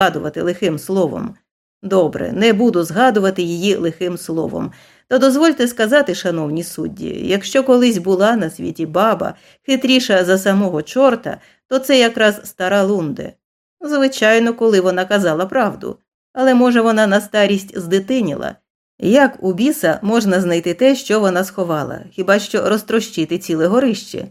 згадувати лихим словом. Добре, не буду згадувати її лихим словом. То дозвольте сказати, шановні судді, якщо колись була на світі баба, хитріша за самого чорта, то це якраз стара Лунде. Звичайно, коли вона казала правду, але може вона на старість здитиніла. Як у біса можна знайти те, що вона сховала, хіба що розтрощити ціле горище?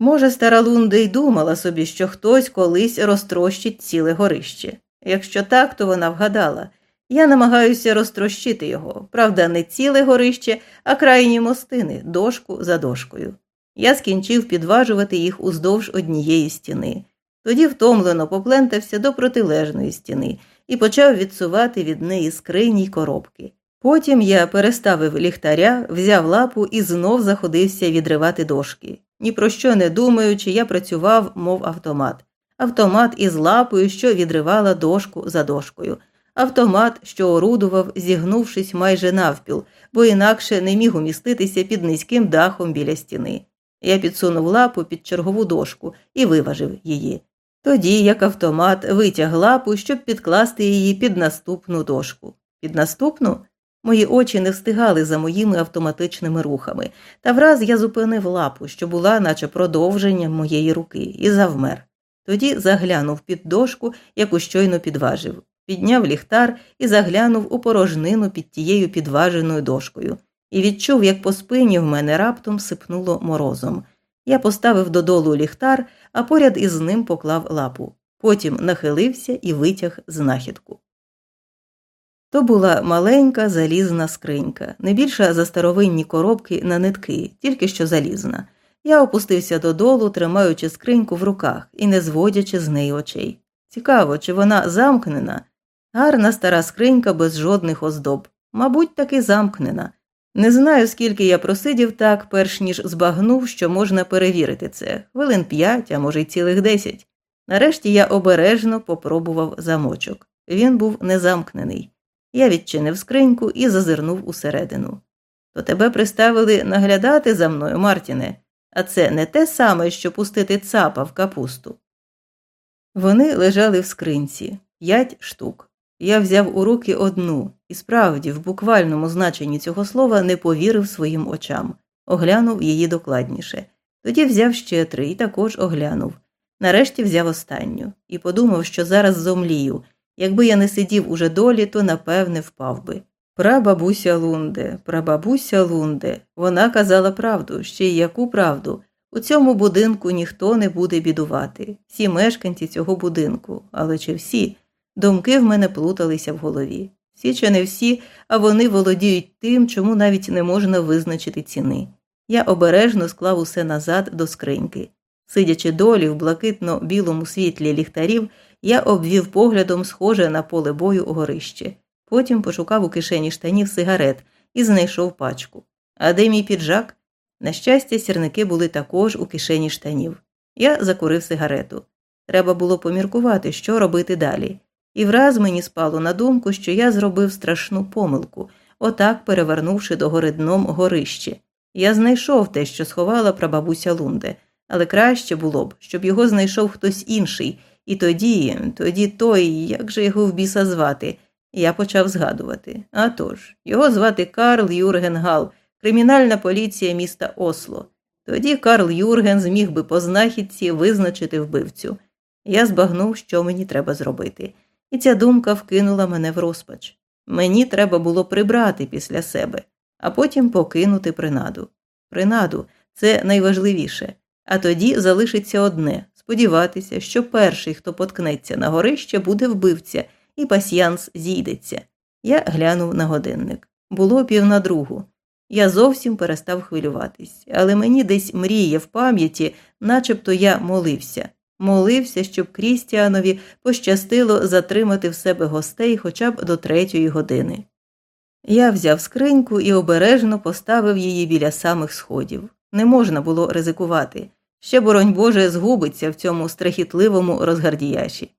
Може, стара Лунда й думала собі, що хтось колись розтрощить ціле горище. Якщо так, то вона вгадала. Я намагаюся розтрощити його, правда, не ціле горище, а крайні мостини, дошку за дошкою. Я скінчив підважувати їх уздовж однієї стіни. Тоді втомлено поплентався до протилежної стіни і почав відсувати від неї скрині й коробки. Потім я переставив ліхтаря, взяв лапу і знов заходився відривати дошки. Ні про що не думаючи, я працював, мов автомат. Автомат із лапою, що відривала дошку за дошкою. Автомат, що орудував, зігнувшись майже навпіл, бо інакше не міг уміститися під низьким дахом біля стіни. Я підсунув лапу під чергову дошку і виважив її. Тоді, як автомат, витяг лапу, щоб підкласти її під наступну дошку. Під наступну Мої очі не встигали за моїми автоматичними рухами, та враз я зупинив лапу, що була, наче продовженням моєї руки, і завмер. Тоді заглянув під дошку, яку щойно підважив, підняв ліхтар і заглянув у порожнину під тією підваженою дошкою, і відчув, як по спині в мене раптом сипнуло морозом. Я поставив додолу ліхтар, а поряд із ним поклав лапу. Потім нахилився і витяг знахідку. То була маленька залізна скринька, не більша за старовинні коробки на нитки, тільки що залізна. Я опустився додолу, тримаючи скриньку в руках і не зводячи з неї очей. Цікаво, чи вона замкнена? Гарна стара скринька без жодних оздоб. Мабуть, таки замкнена. Не знаю, скільки я просидів так, перш ніж збагнув, що можна перевірити це хвилин п'ять, а може й цілих десять. Нарешті я обережно попробував замочок. Він був незамкнений. Я відчинив скриньку і зазирнув усередину. То тебе приставили наглядати за мною, Мартіне, а це не те саме, що пустити цапа в капусту. Вони лежали в скринці п'ять штук. Я взяв у руки одну і справді, в буквальному значенні цього слова не повірив своїм очам, оглянув її докладніше. Тоді взяв ще три і також оглянув. Нарешті взяв останню і подумав, що зараз зомлію. Якби я не сидів уже долі, то напевне впав би. Прабабуся Лунде, прабабуся Лунде, вона казала правду, ще й яку правду. У цьому будинку ніхто не буде бідувати, всі мешканці цього будинку, але чи всі? Думки в мене плуталися в голові. Всі чи не всі, а вони володіють тим, чому навіть не можна визначити ціни. Я обережно склав усе назад до скриньки. Сидячи долі в блакитно білому світлі ліхтарів, я обвів поглядом схоже на поле бою у горище. Потім пошукав у кишені штанів сигарет і знайшов пачку. А де мій піджак? На щастя, сірники були також у кишені штанів. Я закурив сигарету. Треба було поміркувати, що робити далі. І враз мені спало на думку, що я зробив страшну помилку, отак перевернувши догори дном горище. Я знайшов те, що сховала прабабуся Лунде, але краще було б, щоб його знайшов хтось інший, і тоді, тоді той, як же його в біса звати, я почав згадувати. А тож, його звати Карл Юрген Гал, кримінальна поліція міста Осло. Тоді Карл Юрген зміг би по знахідці визначити вбивцю. Я збагнув, що мені треба зробити, і ця думка вкинула мене в розпач. Мені треба було прибрати після себе, а потім покинути принаду. Принаду це найважливіше, а тоді залишиться одне сподіватися, що перший, хто поткнеться на горище, буде вбивця, і пасьянс зійдеться. Я глянув на годинник. Було пів на другу. Я зовсім перестав хвилюватись, але мені десь мріє в пам'яті, начебто я молився. Молився, щоб Крістіанові пощастило затримати в себе гостей хоча б до третьої години. Я взяв скриньку і обережно поставив її біля самих сходів. Не можна було ризикувати. Ще, боронь Боже, згубиться в цьому страхітливому розгардіяші.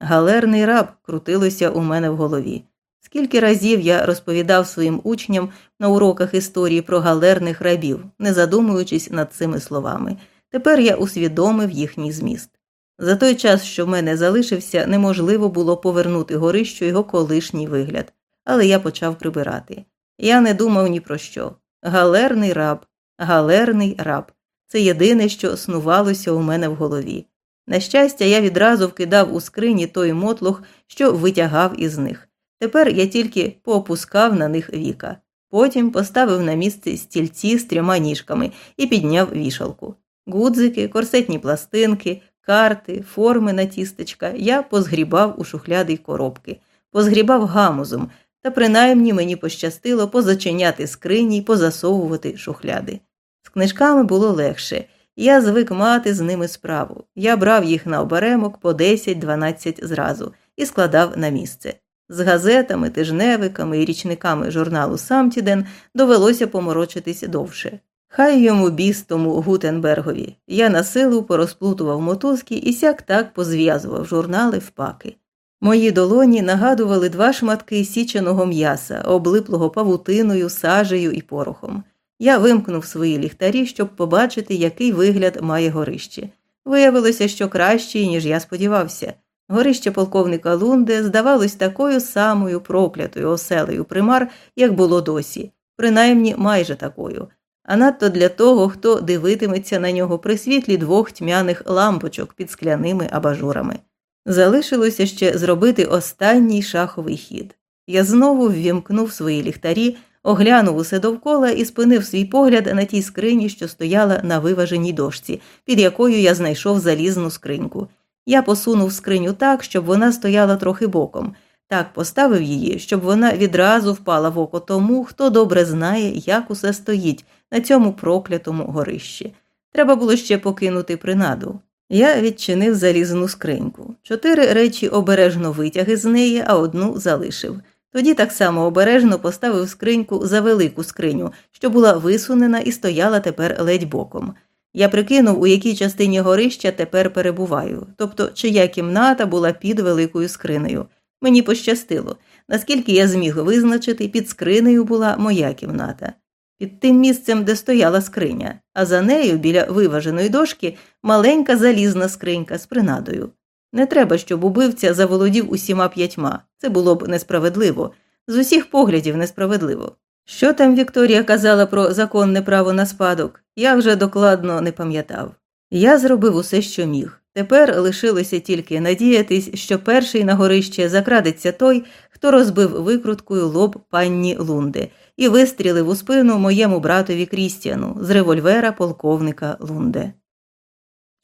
Галерний раб крутилося у мене в голові. Скільки разів я розповідав своїм учням на уроках історії про галерних рабів, не задумуючись над цими словами. Тепер я усвідомив їхній зміст. За той час, що в мене залишився, неможливо було повернути горищу його колишній вигляд, але я почав прибирати. Я не думав ні про що. Галерний раб, галерний раб. Це єдине, що снувалося у мене в голові. На щастя, я відразу вкидав у скрині той мотлох, що витягав із них. Тепер я тільки поопускав на них віка. Потім поставив на місце стільці з трьома ніжками і підняв вішалку. Гудзики, корсетні пластинки, карти, форми на тістечка я позгрібав у шухляди й коробки, позгрібав гамузом, та принаймні мені пощастило позачиняти скрині й позасовувати шухляди. З книжками було легше, я звик мати з ними справу. Я брав їх на оберемок по 10-12 зразу і складав на місце. З газетами, тижневиками і річниками журналу Самтіден довелося поморочитись довше. Хай йому біс тому Гутенбергові. Я на силу порозплутував мотузки і сяк так позв'язував журнали в паки. Мої долоні нагадували два шматки січеного м'яса, облиплого павутиною, сажею і порохом. Я вимкнув свої ліхтарі, щоб побачити, який вигляд має горище. Виявилося, що кращий, ніж я сподівався. Горище полковника Лунде здавалось такою самою проклятою оселею примар, як було досі, принаймні майже такою, а надто для того, хто дивитиметься на нього при світлі двох тьмяних лампочок під скляними абажурами. Залишилося ще зробити останній шаховий хід. Я знову ввімкнув свої ліхтарі, оглянув усе довкола і спинив свій погляд на тій скрині, що стояла на виваженій дошці, під якою я знайшов залізну скриньку. Я посунув скриню так, щоб вона стояла трохи боком, так поставив її, щоб вона відразу впала в око тому, хто добре знає, як усе стоїть на цьому проклятому горищі. Треба було ще покинути принаду. Я відчинив залізну скриньку. Чотири речі обережно витяги з неї, а одну залишив. Тоді так само обережно поставив скриньку за велику скриню, що була висунена і стояла тепер ледь боком. Я прикинув, у якій частині горища тепер перебуваю, тобто чия кімната була під великою скринею. Мені пощастило, наскільки я зміг визначити, під скринею була моя кімната. Під тим місцем, де стояла скриня, а за нею, біля виваженої дошки, маленька залізна скринька з принадою. Не треба, щоб убивця заволодів усіма п'ятьма. Це було б несправедливо, з усіх поглядів несправедливо. Що там Вікторія казала про законне право на спадок, я вже докладно не пам'ятав. Я зробив усе, що міг. Тепер лишилося тільки надіятись, що перший на горище закрадеться той, хто розбив викруткою лоб панні Лунди і вистрілив у спину моєму братові Крістіану з револьвера полковника Лунде.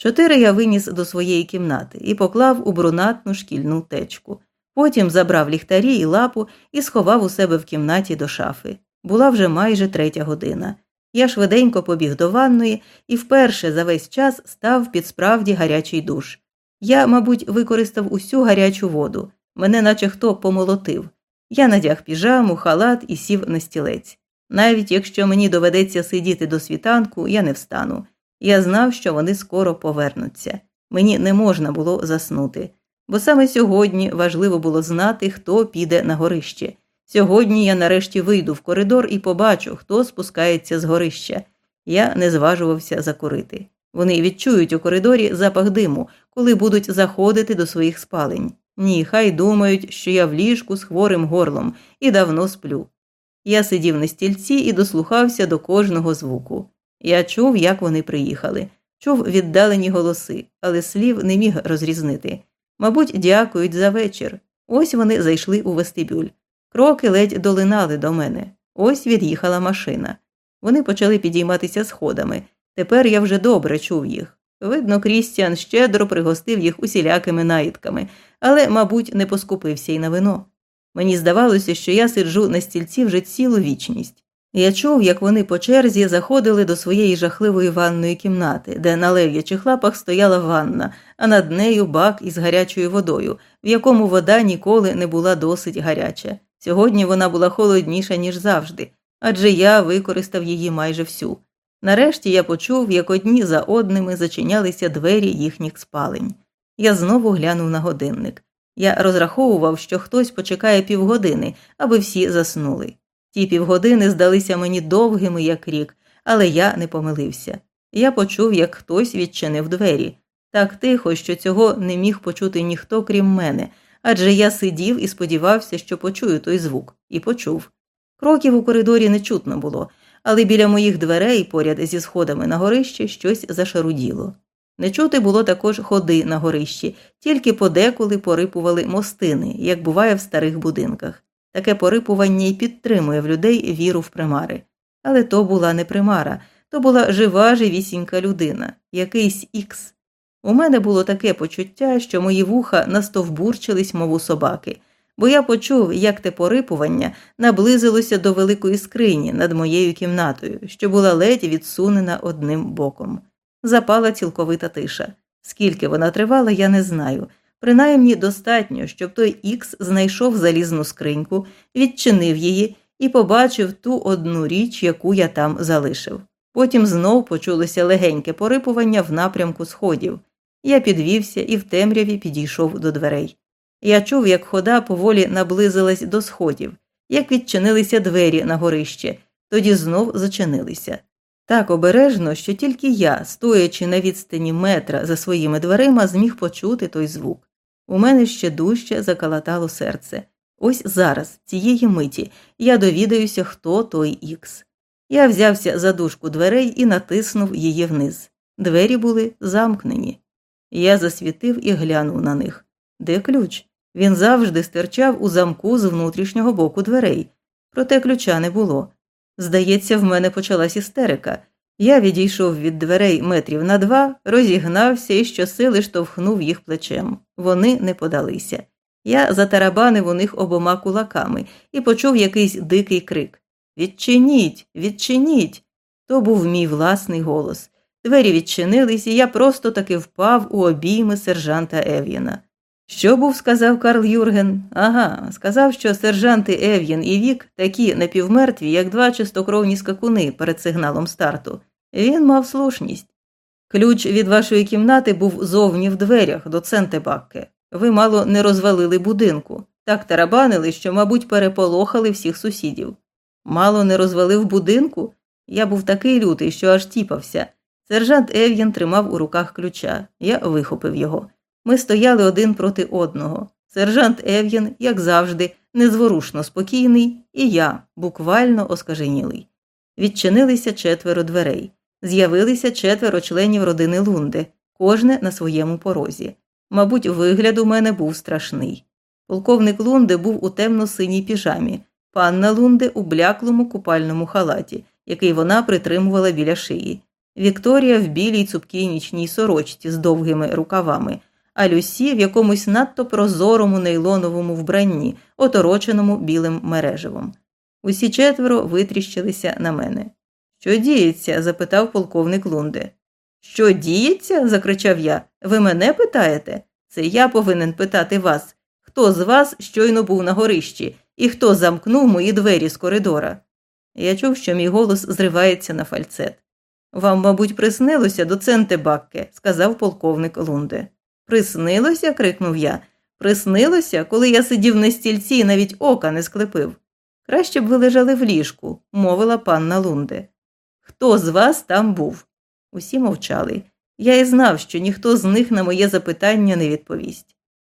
Чотири я виніс до своєї кімнати і поклав у брунатну шкільну течку. Потім забрав ліхтарі і лапу і сховав у себе в кімнаті до шафи. Була вже майже третя година. Я швиденько побіг до ванної і вперше за весь час став під справді гарячий душ. Я, мабуть, використав усю гарячу воду, мене наче хто помолотив. Я надяг піжаму, халат і сів на стілець. Навіть якщо мені доведеться сидіти до світанку, я не встану. Я знав, що вони скоро повернуться. Мені не можна було заснути, бо саме сьогодні важливо було знати, хто піде на горище. Сьогодні я нарешті вийду в коридор і побачу, хто спускається з горища. Я не зважувався закурити. Вони відчують у коридорі запах диму, коли будуть заходити до своїх спалень. Ні, хай думають, що я в ліжку з хворим горлом і давно сплю. Я сидів на стільці і дослухався до кожного звуку. Я чув, як вони приїхали, чув віддалені голоси, але слів не міг розрізнити. Мабуть, дякують за вечір. Ось вони зайшли у вестибюль. Кроки ледь долинали до мене. Ось від'їхала машина. Вони почали підійматися сходами. Тепер я вже добре чув їх. Видно, Крістіан щедро пригостив їх усілякими наїдками, але, мабуть, не поскупився й на вино. Мені здавалося, що я сиджу на стільці вже цілу вічність. Я чув, як вони по черзі заходили до своєї жахливої ванної кімнати, де на лев'ячих лапах стояла ванна, а над нею бак із гарячою водою, в якому вода ніколи не була досить гаряча. Сьогодні вона була холодніша, ніж завжди, адже я використав її майже всю. Нарешті я почув, як одні за одними зачинялися двері їхніх спалень. Я знову глянув на годинник. Я розраховував, що хтось почекає півгодини, аби всі заснули. Ті півгодини здалися мені довгими, як рік, але я не помилився. Я почув, як хтось відчинив двері. так тихо, що цього не міг почути ніхто, крім мене, адже я сидів і сподівався, що почую той звук, і почув. Кроків у коридорі не чутно було, але біля моїх дверей, поряд зі сходами на горище, щось зашаруділо. Не чути було також ходи на горищі, тільки подеколи порипували мостини, як буває в старих будинках. Таке порипування й підтримує в людей віру в примари. Але то була не примара, то була жива живісінька людина, якийсь ікс. У мене було таке почуття, що мої вуха настовбурчились, мов у собаки, бо я почув, як те порипування наблизилося до великої скрині над моєю кімнатою, що була ледь відсунена одним боком. Запала цілковита тиша. Скільки вона тривала, я не знаю. Принаймні достатньо, щоб той ікс знайшов залізну скриньку, відчинив її і побачив ту одну річ, яку я там залишив. Потім знов почулося легеньке порипування в напрямку сходів. Я підвівся і в темряві підійшов до дверей. Я чув, як хода поволі наблизилась до сходів, як відчинилися двері на горище, тоді знов зачинилися. Так обережно, що тільки я, стоячи на відстані метра за своїми дверима, зміг почути той звук. У мене ще дужче закалатало серце. Ось зараз, цієї миті, я довідаюся, хто той ікс. Я взявся за дужку дверей і натиснув її вниз. Двері були замкнені. Я засвітив і глянув на них. Де ключ? Він завжди стирчав у замку з внутрішнього боку дверей, проте ключа не було. Здається, в мене почалась істерика. Я відійшов від дверей метрів на два, розігнався і щосили штовхнув їх плечем. Вони не подалися. Я затарабанив у них обома кулаками і почув якийсь дикий крик Відчиніть, відчиніть. То був мій власний голос. Двері відчинились, і я просто таки впав у обійми сержанта Ев'єна. Що був, сказав Карл Юрген? Ага, сказав, що сержанти Ев'єн і Вік такі напівмертві, як два чистокровні скакуни перед сигналом старту. Він мав слушність. Ключ від вашої кімнати був зовні в дверях до Центебакке. Ви мало не розвалили будинку. Так тарабанили, що, мабуть, переполохали всіх сусідів. Мало не розвалив будинку? Я був такий лютий, що аж тіпався. Сержант Ев'єн тримав у руках ключа. Я вихопив його. Ми стояли один проти одного. Сержант Ев'єн, як завжди, незворушно спокійний, і я, буквально оскаженілий. Відчинилися четверо дверей. З'явилися четверо членів родини Лунди, кожне на своєму порозі. Мабуть, вигляд у мене був страшний. Полковник Лунде був у темно-синій піжамі, панна Лунде у бляклому купальному халаті, який вона притримувала біля шиї. Вікторія в білій цупкій нічній сорочці з довгими рукавами а Люсі в якомусь надто прозорому нейлоновому вбранні, отороченому білим мережевом. Усі четверо витріщилися на мене. Що діється? запитав полковник Лунде. Що діється? закричав я. Ви мене питаєте? Це я повинен питати вас. Хто з вас щойно був на горищі і хто замкнув мої двері з коридора? Я чув, що мій голос зривається на фальцет. Вам, мабуть, приснилося доценте Бакке, сказав полковник Лунде. Приснилося? крикнув я. Приснилося, коли я сидів на стільці і навіть ока не склепив. Краще б ви лежали в ліжку, мовила панна Лунде. Хто з вас там був? Усі мовчали. Я і знав, що ніхто з них на моє запитання не відповість.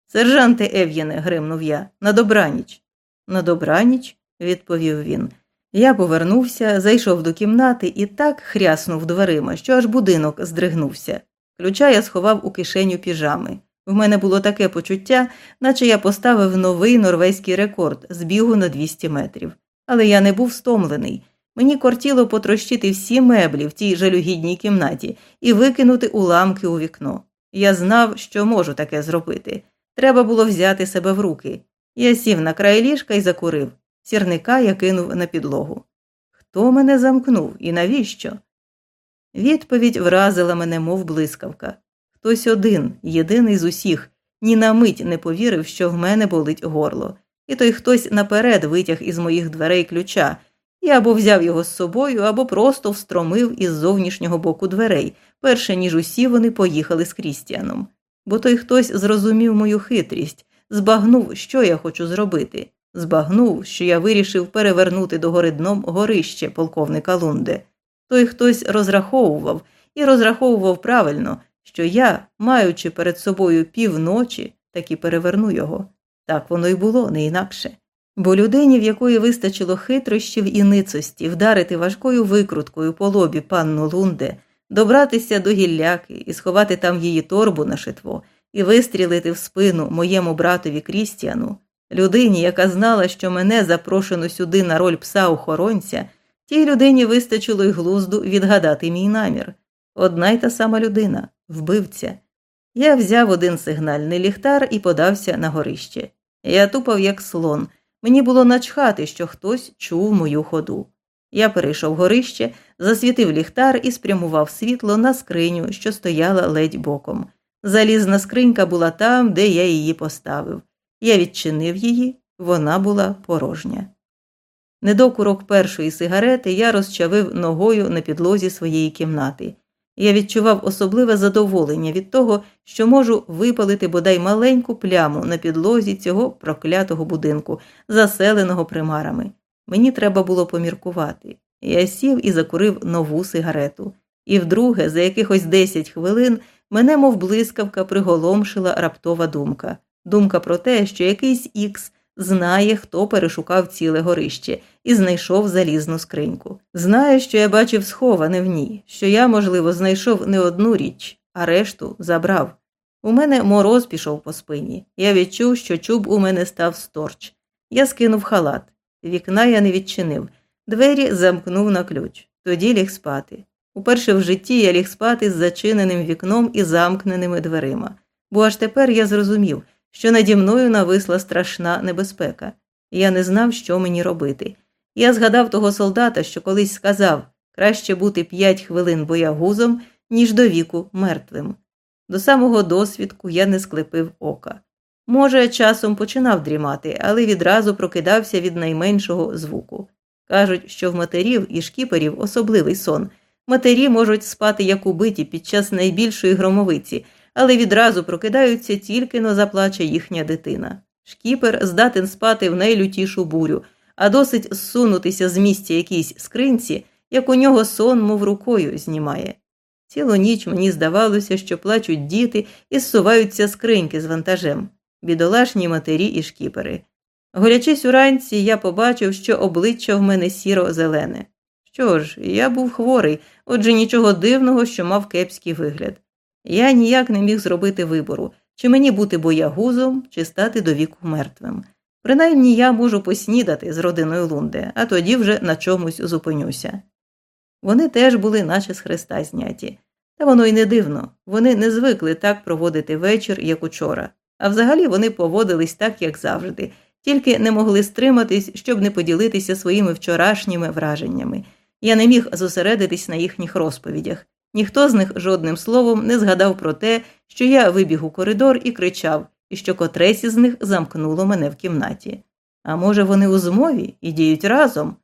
Сержанте Ев'єне, гримнув я, на добраніч. На добраніч, відповів він. Я повернувся, зайшов до кімнати і так хряснув дверима, що аж будинок здригнувся. Ключа я сховав у кишеню піжами. В мене було таке почуття, наче я поставив новий норвезький рекорд з бігу на 200 метрів. Але я не був стомлений. Мені кортіло потрощити всі меблі в тій жалюгідній кімнаті і викинути уламки у вікно. Я знав, що можу таке зробити. Треба було взяти себе в руки. Я сів на край ліжка і закурив. Сірника я кинув на підлогу. Хто мене замкнув і навіщо? Відповідь вразила мене, мов блискавка. Хтось один, єдиний з усіх, ні на мить не повірив, що в мене болить горло, і той хтось наперед витяг із моїх дверей ключа і або взяв його з собою, або просто встромив із зовнішнього боку дверей, перше ніж усі вони поїхали з Крістіаном. Бо той хтось зрозумів мою хитрість, збагнув, що я хочу зробити, збагнув, що я вирішив перевернути догори дном горище полковника Лунде. Той хтось розраховував і розраховував правильно, що я, маючи перед собою півночі, таки переверну його. Так воно й було, не інакше. Бо людині, в якої вистачило хитрощів і ницості, вдарити важкою викруткою по лобі панну Лунде, добратися до гілляки і сховати там її торбу на шитво, і вистрілити в спину моєму братові Крістіану, людині, яка знала, що мене запрошено сюди на роль пса охоронця, тій людині вистачило й глузду відгадати мій намір. Одна й та сама людина, вбивця. Я взяв один сигнальний ліхтар і подався на горище. Я тупав, як слон. Мені було начхати, що хтось чув мою ходу. Я перейшов горище, засвітив ліхтар і спрямував світло на скриню, що стояла ледь боком. Залізна скринька була там, де я її поставив. Я відчинив її, вона була порожня. Недокурок першої сигарети я розчавив ногою на підлозі своєї кімнати. Я відчував особливе задоволення від того, що можу випалити бодай маленьку пляму на підлозі цього проклятого будинку, заселеного примарами. Мені треба було поміркувати. Я сів і закурив нову сигарету. І вдруге, за якихось десять хвилин, мене, мов блискавка, приголомшила раптова думка думка про те, що якийсь ікс знає, хто перешукав ціле горище, і знайшов залізну скриньку. Знає, що я бачив сховане в ній, що я, можливо, знайшов не одну річ, а решту забрав. У мене мороз пішов по спині. Я відчув, що чуб у мене став сторч. Я скинув халат. Вікна я не відчинив, двері замкнув на ключ, тоді ліг спати. Уперше в житті я ліг спати з зачиненим вікном і замкненими дверима, бо аж тепер я зрозумів, що наді мною нависла страшна небезпека. Я не знав, що мені робити. Я згадав того солдата, що колись сказав краще бути п'ять хвилин боягузом, ніж до віку мертвим. До самого досвідку я не склепив ока. Може, часом починав дрімати, але відразу прокидався від найменшого звуку. Кажуть, що в матерів і шкіперів особливий сон. Матері можуть спати як убиті під час найбільшої громовиці, але відразу прокидаються тільки но заплаче їхня дитина. Шкіпер здатен спати в найлютішу бурю, а досить зсунутися з місця якійсь скринці, як у нього сон, мов рукою знімає. Цілу ніч мені здавалося, що плачуть діти і зсуваються скриньки з вантажем, бідолашні матері і шкіпери. Голячись уранці, я побачив, що обличчя в мене сіро зелене. Що ж, я був хворий, отже нічого дивного, що мав кепський вигляд. Я ніяк не міг зробити вибору, чи мені бути боягузом, чи стати до віку мертвим. Принаймні я можу поснідати з родиною Лунде, а тоді вже на чомусь зупинюся. Вони теж були, наче з хреста зняті. Та воно й не дивно вони не звикли так проводити вечір, як учора, а взагалі вони поводились так, як завжди, тільки не могли стриматись, щоб не поділитися своїми вчорашніми враженнями. Я не міг зосередитись на їхніх розповідях. Ніхто з них жодним словом не згадав про те, що я вибіг у коридор і кричав, і що котресь із них замкнуло мене в кімнаті. А може, вони у змові і діють разом?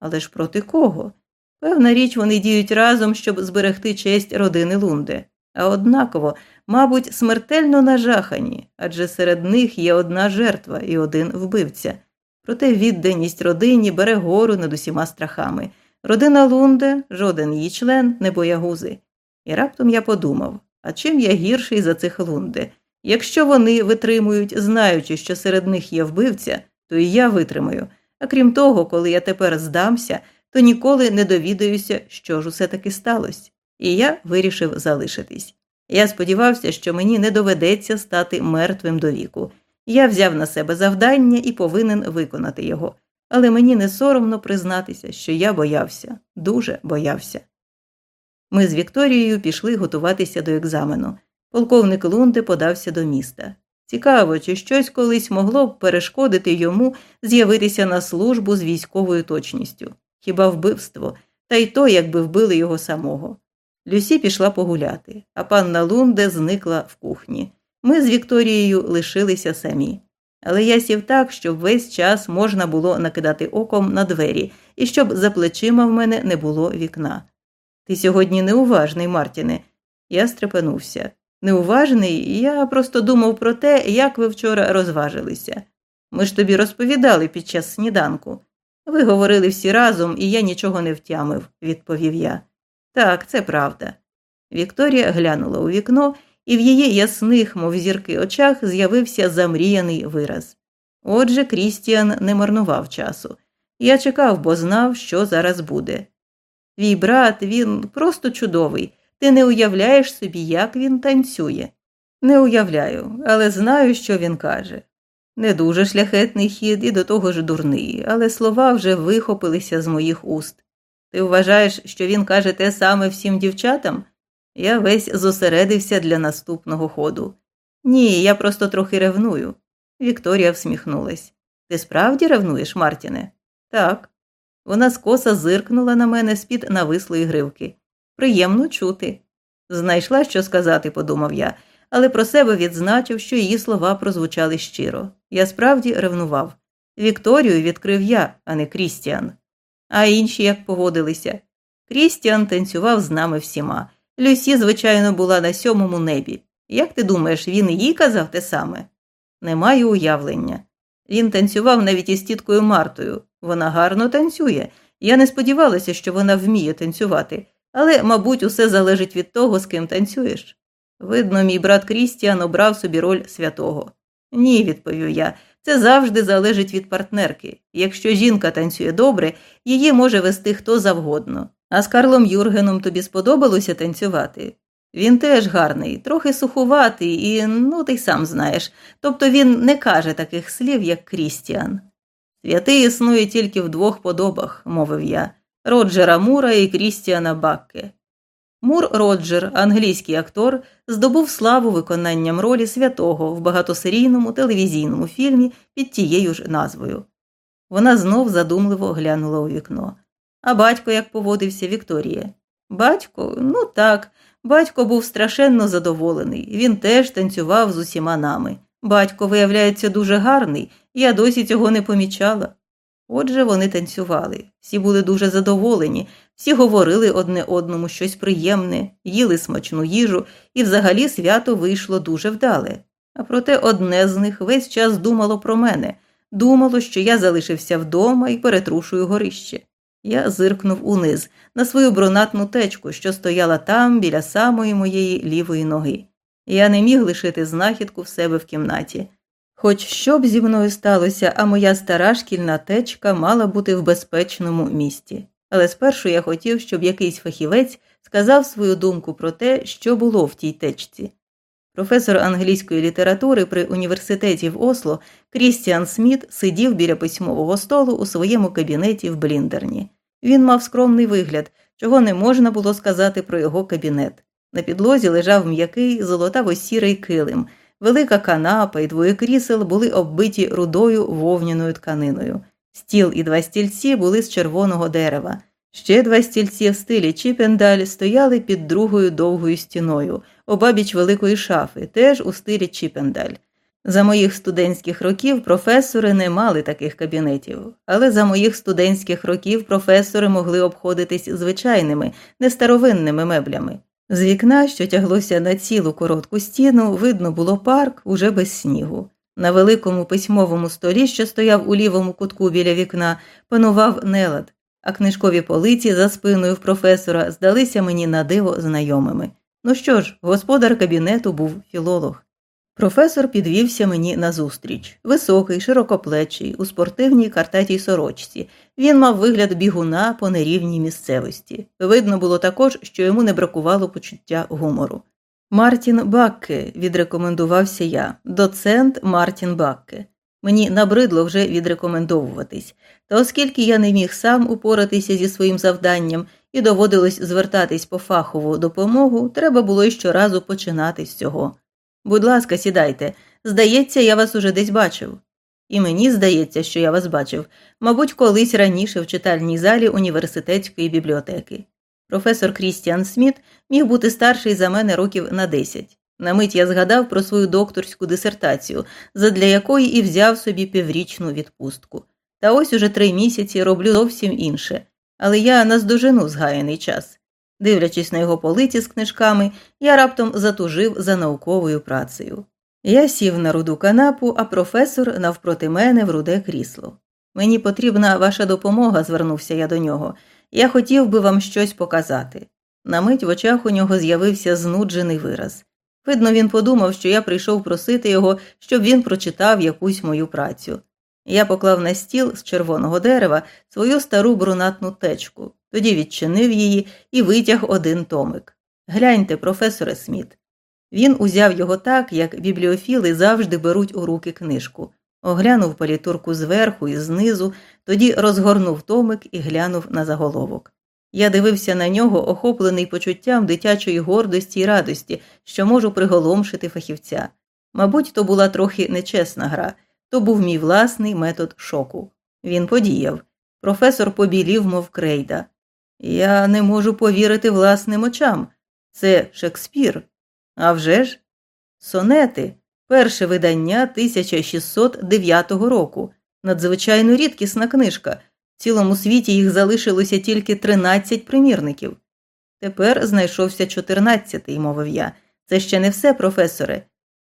Але ж проти кого? Певна річ, вони діють разом, щоб зберегти честь родини Лунде, а однаково, мабуть, смертельно нажахані, адже серед них є одна жертва і один вбивця. Проте відданість родині бере гору над усіма страхами. Родина Лунде, жоден її член, не боягузи. І раптом я подумав а чим я гірший за цих Лунде? Якщо вони витримують, знаючи, що серед них є вбивця, то і я витримаю. А крім того, коли я тепер здамся, то ніколи не довідаюся, що ж усе таки сталося. І я вирішив залишитись. Я сподівався, що мені не доведеться стати мертвим до віку. Я взяв на себе завдання і повинен виконати його але мені не соромно признатися, що я боявся, дуже боявся. Ми з Вікторією пішли готуватися до екзамену. Полковник Лунде подався до міста. Цікаво, чи щось колись могло б перешкодити йому з'явитися на службу з військовою точністю, хіба вбивство, та й то, якби вбили його самого. Люсі пішла погуляти, а панна Лунде зникла в кухні. Ми з Вікторією лишилися самі але я сів так, щоб весь час можна було накидати оком на двері і щоб за плечима в мене не було вікна. Ти сьогодні неуважний, Мартіне. Я стрепенувся. Неуважний, я просто думав про те, як ви вчора розважилися. Ми ж тобі розповідали під час сніданку. Ви говорили всі разом, і я нічого не втямив, відповів я. Так, це правда. Вікторія глянула у вікно, і в її ясних, мов зірки, очах з'явився замріяний вираз. Отже, Крістіан не марнував часу. Я чекав, бо знав, що зараз буде. Твій брат, він просто чудовий. Ти не уявляєш собі, як він танцює. Не уявляю, але знаю, що він каже. Не дуже шляхетний хід і до того ж дурний, але слова вже вихопилися з моїх уст. Ти вважаєш, що він каже те саме всім дівчатам? Я весь зосередився для наступного ходу. Ні, я просто трохи ревную. Вікторія всміхнулась. Ти справді ревнуєш, Мартіне? Так. Вона скоса зиркнула на мене з під навислої гривки. Приємно чути. Знайшла, що сказати, подумав я, але про себе відзначив, що її слова прозвучали щиро. Я справді ревнував. Вікторію відкрив я, а не Крістіан. А інші як поводилися. Крістіан танцював з нами всіма. Люсі, звичайно, була на сьомому небі. Як ти думаєш, він їй казав те саме? Не маю уявлення. Він танцював навіть із тіткою Мартою. Вона гарно танцює. Я не сподівалася, що вона вміє танцювати, але, мабуть, усе залежить від того, з ким танцюєш. Видно, мій брат Крістіан обрав собі роль святого. Ні, відповів я, це завжди залежить від партнерки. Якщо жінка танцює добре, її може вести хто завгодно. А з Карлом Юргеном тобі сподобалося танцювати? Він теж гарний, трохи сухуватий, і ну ти й сам знаєш. Тобто він не каже таких слів, як Крістіан. Святий існує тільки в двох подобах, мовив я Роджера Мура і Крістіана Бакке. Мур Роджер, англійський актор, здобув славу виконанням ролі святого в багатосерійному телевізійному фільмі під тією ж назвою. Вона знов задумливо глянула у вікно. А батько як поводився Вікторія? Батько, ну так, батько був страшенно задоволений. Він теж танцював з усіма нами. Батько, виявляється, дуже гарний, я досі цього не помічала. Отже, вони танцювали, всі були дуже задоволені, всі говорили одне одному щось приємне, їли смачну їжу, і взагалі свято вийшло дуже вдале. А проте одне з них весь час думало про мене, думало, що я залишився вдома і перетрушую горище. Я зиркнув униз на свою бронатну течку, що стояла там біля самої моєї лівої ноги. Я не міг лишити знахідку в себе в кімнаті. Хоч що б зі мною сталося, а моя стара шкільна течка мала бути в безпечному місті. Але спершу я хотів, щоб якийсь фахівець сказав свою думку про те, що було в тій течці. Професор англійської літератури при університеті в Осло Крістіан Сміт сидів біля письмового столу у своєму кабінеті в Бліндерні. Він мав скромний вигляд, чого не можна було сказати про його кабінет. На підлозі лежав м'який золотаво сірий килим, велика канапа і двоє крісел були оббиті рудою вовняною тканиною. Стіл і два стільці були з червоного дерева. Ще два стільці в стилі Чіпендаль стояли під другою довгою стіною, обабіч великої шафи, теж у стилі Чіпендаль. За моїх студентських років професори не мали таких кабінетів, але за моїх студентських років професори могли обходитись звичайними, нестаровинними меблями. З вікна, що тяглося на цілу коротку стіну, видно було парк уже без снігу. На великому письмовому столі, що стояв у лівому кутку біля вікна, панував нелад, а книжкові полиці за спиною в професора здалися мені на диво знайомими. Ну що ж, господар кабінету був філолог. Професор підвівся мені назустріч. Високий, широкоплечий, у спортивній картатій сорочці. Він мав вигляд бігуна по нерівній місцевості. Видно було також, що йому не бракувало почуття гумору. Мартін Бакке, відрекомендувався я, доцент Мартін Бакке. Мені набридло вже відрекомендовуватись, та оскільки я не міг сам упоратися зі своїм завданням і доводилось звертатись по фахову допомогу, треба було й щоразу починати з цього. Будь ласка, сідайте. Здається, я вас уже десь бачив. І мені здається, що я вас бачив, мабуть, колись раніше в читальній залі університетської бібліотеки. Професор Крістіан Сміт міг бути старший за мене років на десять. На мить я згадав про свою докторську дисертацію, задля якої і взяв собі піврічну відпустку. Та ось уже три місяці роблю зовсім інше, але я наздожену згаяний час. Дивлячись на його полиці з книжками, я раптом затужив за науковою працею. Я сів на руду канапу, а професор навпроти мене в руде крісло. Мені потрібна ваша допомога, звернувся я до нього. Я хотів би вам щось показати. На мить в очах у нього з'явився знуджений вираз. Видно, він подумав, що я прийшов просити його, щоб він прочитав якусь мою працю. Я поклав на стіл з червоного дерева свою стару брунатну течку, тоді відчинив її і витяг один томик. Гляньте, професоре Сміт. Він узяв його так, як бібліофіли завжди беруть у руки книжку, оглянув палітурку зверху і знизу, тоді розгорнув томик і глянув на заголовок. Я дивився на нього, охоплений почуттям дитячої гордості і радості, що можу приголомшити фахівця. Мабуть, то була трохи нечесна гра, то був мій власний метод шоку. Він подіяв. Професор побілів, мов крейда. Я не можу повірити власним очам. Це Шекспір. А вже ж? Сонети, перше видання 1609 року. Надзвичайно рідкісна книжка. В цілому світі їх залишилося тільки 13 примірників. Тепер знайшовся 14-й, мовив я. Це ще не все, професоре.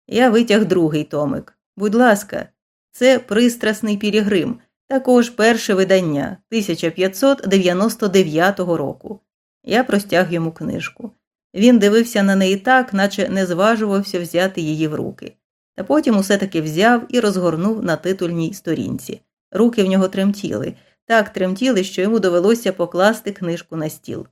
Я витяг другий томик. Будь ласка, це пристрасний Пілігрим, також перше видання 1599 року. Я простяг йому книжку. Він дивився на неї так, наче не зважувався взяти її в руки. Та потім усе таки взяв і розгорнув на титульній сторінці. Руки в нього тремтіли, так тремтіли, що йому довелося покласти книжку на стіл.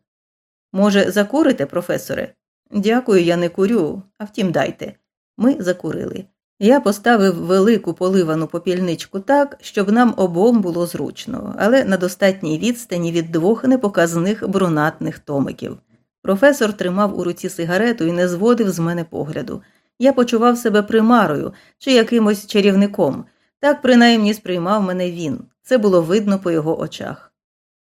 Може, закурите, професоре? Дякую, я не курю, а втім, дайте. Ми закурили. Я поставив велику поливану попільничку так, щоб нам обом було зручно, але на достатній відстані від двох непоказних брунатних томиків. Професор тримав у руці сигарету і не зводив з мене погляду. Я почував себе примарою чи якимось чарівником. Так принаймні сприймав мене він. Це було видно по його очах.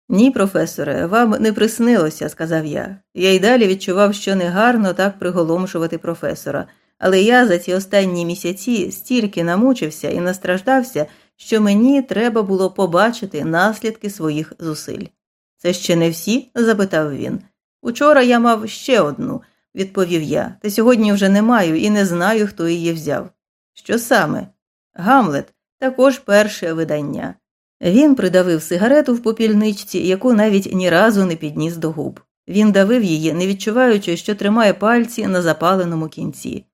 Ні, професоре, вам не приснилося, сказав я. Я й далі відчував, що негарно так приголомшувати професора, але я за ці останні місяці стільки намучився і настраждався, що мені треба було побачити наслідки своїх зусиль. Це ще не всі? запитав він. Учора я мав ще одну, відповів я, та сьогодні вже не маю і не знаю, хто її взяв. Що саме? Гамлет, також перше видання. Він придавив сигарету в попільничці, яку навіть ні разу не підніс до губ. Він давив її, не відчуваючи, що тримає пальці на запаленому кінці.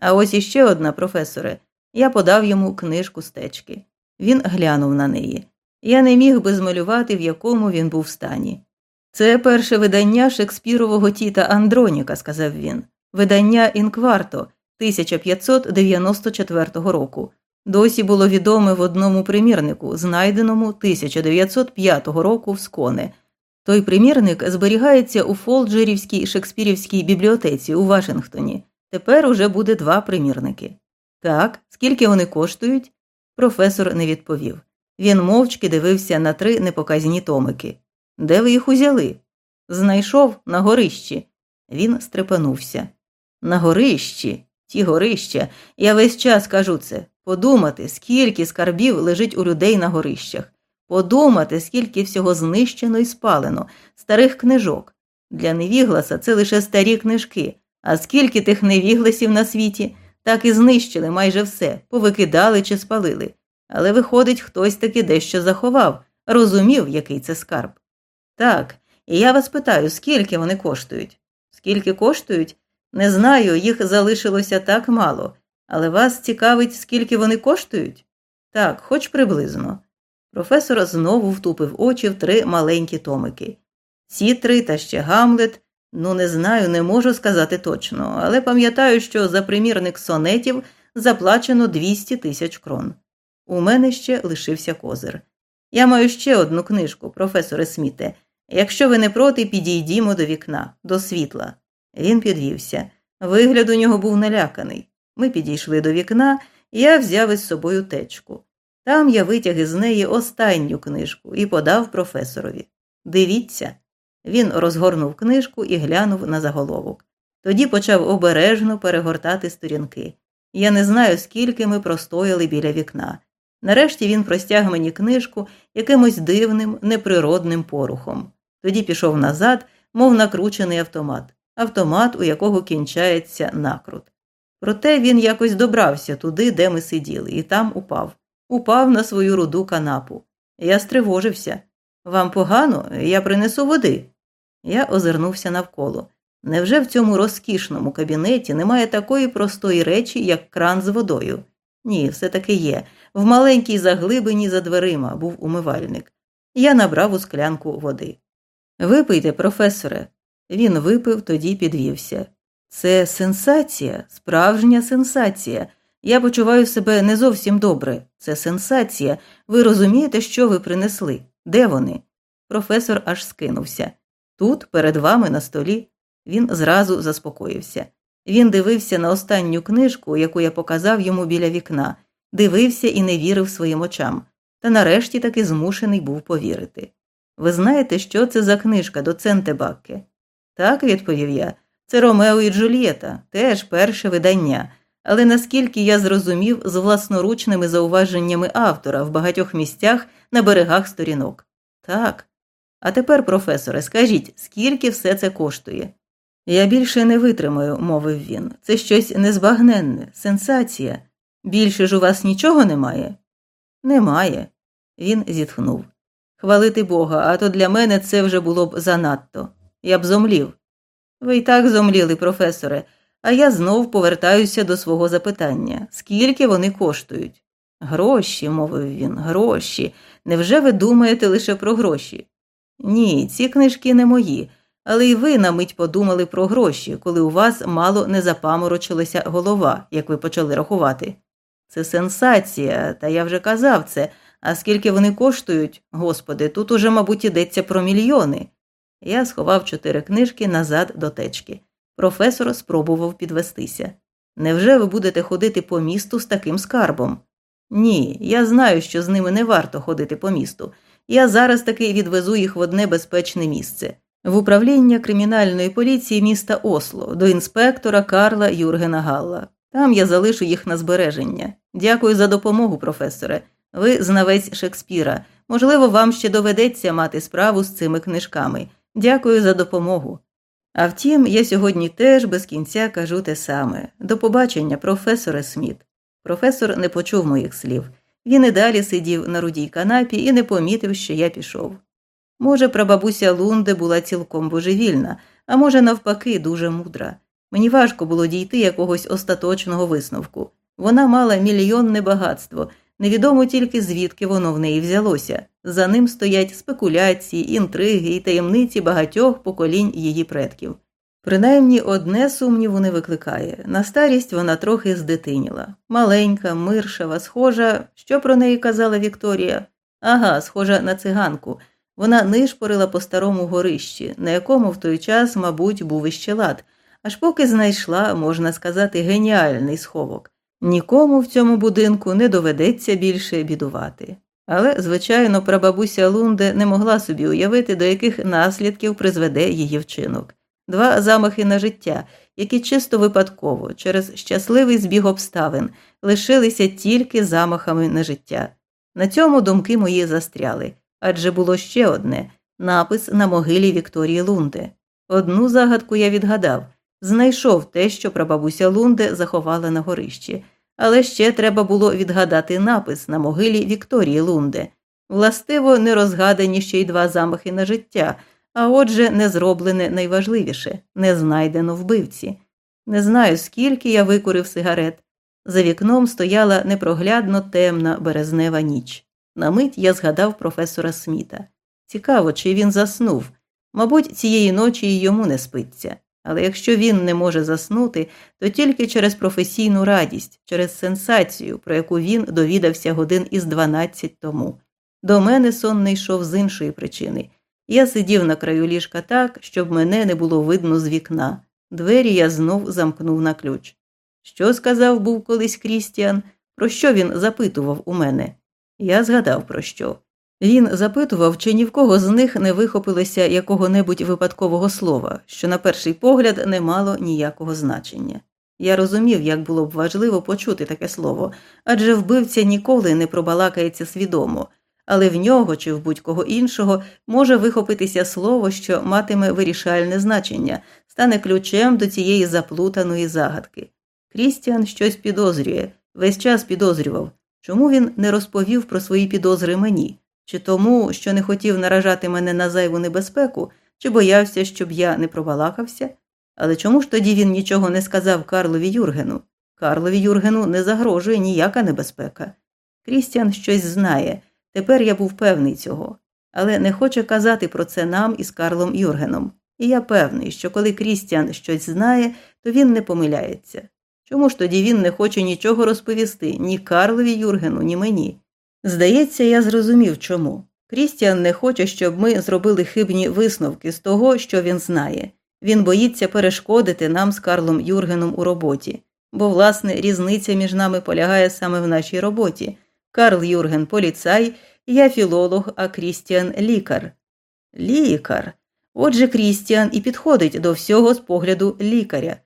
А ось іще одна, професоре. Я подав йому книжку стечки. Він глянув на неї. Я не міг би змалювати, в якому він був стані. Це перше видання Шекспірового тіта Андроніка, сказав він, видання інкварто 1594 року. Досі було відоме в одному примірнику, знайденому 1905 року в Сконе. Той примірник зберігається у Фолджерівській Шекспірівській бібліотеці у Вашингтоні. Тепер уже буде два примірники. Так, скільки вони коштують? Професор не відповів. Він мовчки дивився на три непоказні томики. Де ви їх узяли? Знайшов на горищі. Він стрепенувся. На горищі, ті горища, я весь час кажу це. Подумати, скільки скарбів лежить у людей на горищах, подумати, скільки всього знищено і спалено, старих книжок. Для невігласа це лише старі книжки, а скільки тих невігласів на світі, так і знищили майже все, повикидали чи спалили. Але, виходить, хтось таки дещо заховав, розумів, який це скарб. Так, і я вас питаю, скільки вони коштують? Скільки коштують? Не знаю, їх залишилося так мало, але вас цікавить, скільки вони коштують? Так, хоч приблизно. Професор знову втупив очі в три маленькі томики. Ці три та ще Гамлет, ну не знаю, не можу сказати точно, але пам'ятаю, що за примірник сонетів заплачено 200 тисяч крон. У мене ще лишився козир. Я маю ще одну книжку, професоре Сміте. Якщо ви не проти, підійдімо до вікна, до світла. Він підвівся. Вигляд у нього був наляканий. Ми підійшли до вікна, і я взяв із собою течку. Там я витяг із неї останню книжку і подав професорові. Дивіться. Він розгорнув книжку і глянув на заголовок. Тоді почав обережно перегортати сторінки. Я не знаю, скільки ми простояли біля вікна. Нарешті він простяг мені книжку якимось дивним, неприродним порухом. Тоді пішов назад, мов накручений автомат, автомат, у якого кінчається накрут. Проте він якось добрався туди, де ми сиділи, і там упав. Упав на свою руду канапу. Я стривожився. Вам погано, я принесу води. Я озирнувся навколо. Невже в цьому розкішному кабінеті немає такої простої речі, як кран з водою? Ні, все таки є. В маленькій заглибині за дверима був умивальник. Я набрав у склянку води. Випийте, професоре. Він випив, тоді підвівся. Це сенсація, справжня сенсація. Я почуваю себе не зовсім добре. Це сенсація. Ви розумієте, що ви принесли? Де вони? Професор аж скинувся. Тут, перед вами на столі, він зразу заспокоївся. Він дивився на останню книжку, яку я показав йому біля вікна, дивився і не вірив своїм очам, та нарешті таки змушений був повірити. Ви знаєте, що це за книжка доценте Бакке? Так, відповів я. Це Ромео і Джульєта, теж перше видання. Але наскільки я зрозумів з власноручними зауваженнями автора в багатьох місцях на берегах сторінок. Так. А тепер, професоре, скажіть, скільки все це коштує? Я більше не витримаю, мовив він. Це щось незбагненне, сенсація. Більше ж у вас нічого немає? Немає. Він зітхнув. Хвалити Бога, а то для мене це вже було б занадто. Я б зомлів. Ви й так зомліли, професоре, а я знов повертаюся до свого запитання скільки вони коштують? Гроші, мовив він, гроші. Невже ви думаєте лише про гроші? Ні, ці книжки не мої, але й ви на мить подумали про гроші, коли у вас мало не запаморочилася голова, як ви почали рахувати. Це сенсація, та я вже казав це. А скільки вони коштують, господи, тут уже, мабуть, йдеться про мільйони. Я сховав чотири книжки назад до течки. Професор спробував підвестися. Невже ви будете ходити по місту з таким скарбом? Ні, я знаю, що з ними не варто ходити по місту. Я зараз таки відвезу їх в одне безпечне місце в управління кримінальної поліції міста Осло до інспектора Карла Юргена Галла. Там я залишу їх на збереження. Дякую за допомогу, професоре. Ви знавець Шекспіра. Можливо, вам ще доведеться мати справу з цими книжками. Дякую за допомогу. А втім, я сьогодні теж без кінця кажу те саме до побачення, професоре Сміт. Професор не почув моїх слів. Він і далі сидів на рудій канапі і не помітив, що я пішов. Може, прабабуся Лунде була цілком божевільна, а може, навпаки, дуже мудра. Мені важко було дійти якогось остаточного висновку. Вона мала мільйонне багатство, невідомо тільки звідки воно в неї взялося. За ним стоять спекуляції, інтриги і таємниці багатьох поколінь її предків. Принаймні одне сумніву не викликає на старість вона трохи здитиніла. Маленька, миршава, схожа, що про неї казала Вікторія? Ага, схожа на циганку. Вона нишпорила по старому горищі, на якому в той час, мабуть, був іще лад, аж поки знайшла, можна сказати, геніальний сховок. Нікому в цьому будинку не доведеться більше бідувати. Але, звичайно, прабабуся Лунде не могла собі уявити, до яких наслідків призведе її вчинок. Два замахи на життя, які чисто випадково, через щасливий збіг обставин, лишилися тільки замахами на життя. На цьому думки мої застряли адже було ще одне напис на могилі Вікторії Лунде. Одну загадку я відгадав знайшов те, що прабабуся Лунде заховала на горищі, але ще треба було відгадати напис на могилі Вікторії Лунде. Властиво, не розгадані ще й два замахи на життя, а отже, не зроблене найважливіше не знайдено вбивці. Не знаю, скільки я викурив сигарет. За вікном стояла непроглядно темна березнева ніч. На мить я згадав професора Сміта. Цікаво, чи він заснув. Мабуть, цієї ночі й йому не спиться. Але якщо він не може заснути, то тільки через професійну радість, через сенсацію, про яку він довідався годин із 12 тому. До мене сон не йшов з іншої причини. Я сидів на краю ліжка так, щоб мене не було видно з вікна. Двері я знов замкнув на ключ. Що сказав був колись Крістіан? Про що він запитував у мене? Я згадав про що. Він запитував, чи ні в кого з них не вихопилося якого-небудь випадкового слова, що на перший погляд не мало ніякого значення. Я розумів, як було б важливо почути таке слово, адже вбивця ніколи не пробалакається свідомо, але в нього чи в будь-кого іншого може вихопитися слово, що матиме вирішальне значення, стане ключем до цієї заплутаної загадки. Крістіан щось підозрює, весь час підозрював. Чому він не розповів про свої підозри мені? Чи тому, що не хотів наражати мене на зайву небезпеку, чи боявся, щоб я не пробалакався? Але чому ж тоді він нічого не сказав Карлові Юргену? Карлові Юргену не загрожує ніяка небезпека. Крістіан щось знає, тепер я був певний цього, але не хоче казати про це нам із Карлом Юргеном. І я певний, що коли Крістіан щось знає, то він не помиляється. Чому ж тоді він не хоче нічого розповісти ні Карлові Юргену, ні мені? Здається, я зрозумів чому. Крістіан не хоче, щоб ми зробили хибні висновки з того, що він знає. Він боїться перешкодити нам з Карлом Юргеном у роботі, бо, власне, різниця між нами полягає саме в нашій роботі. Карл Юрген поліцай, я філолог, а Крістіан лікар. Лікар. Отже, Крістіан і підходить до всього з погляду лікаря.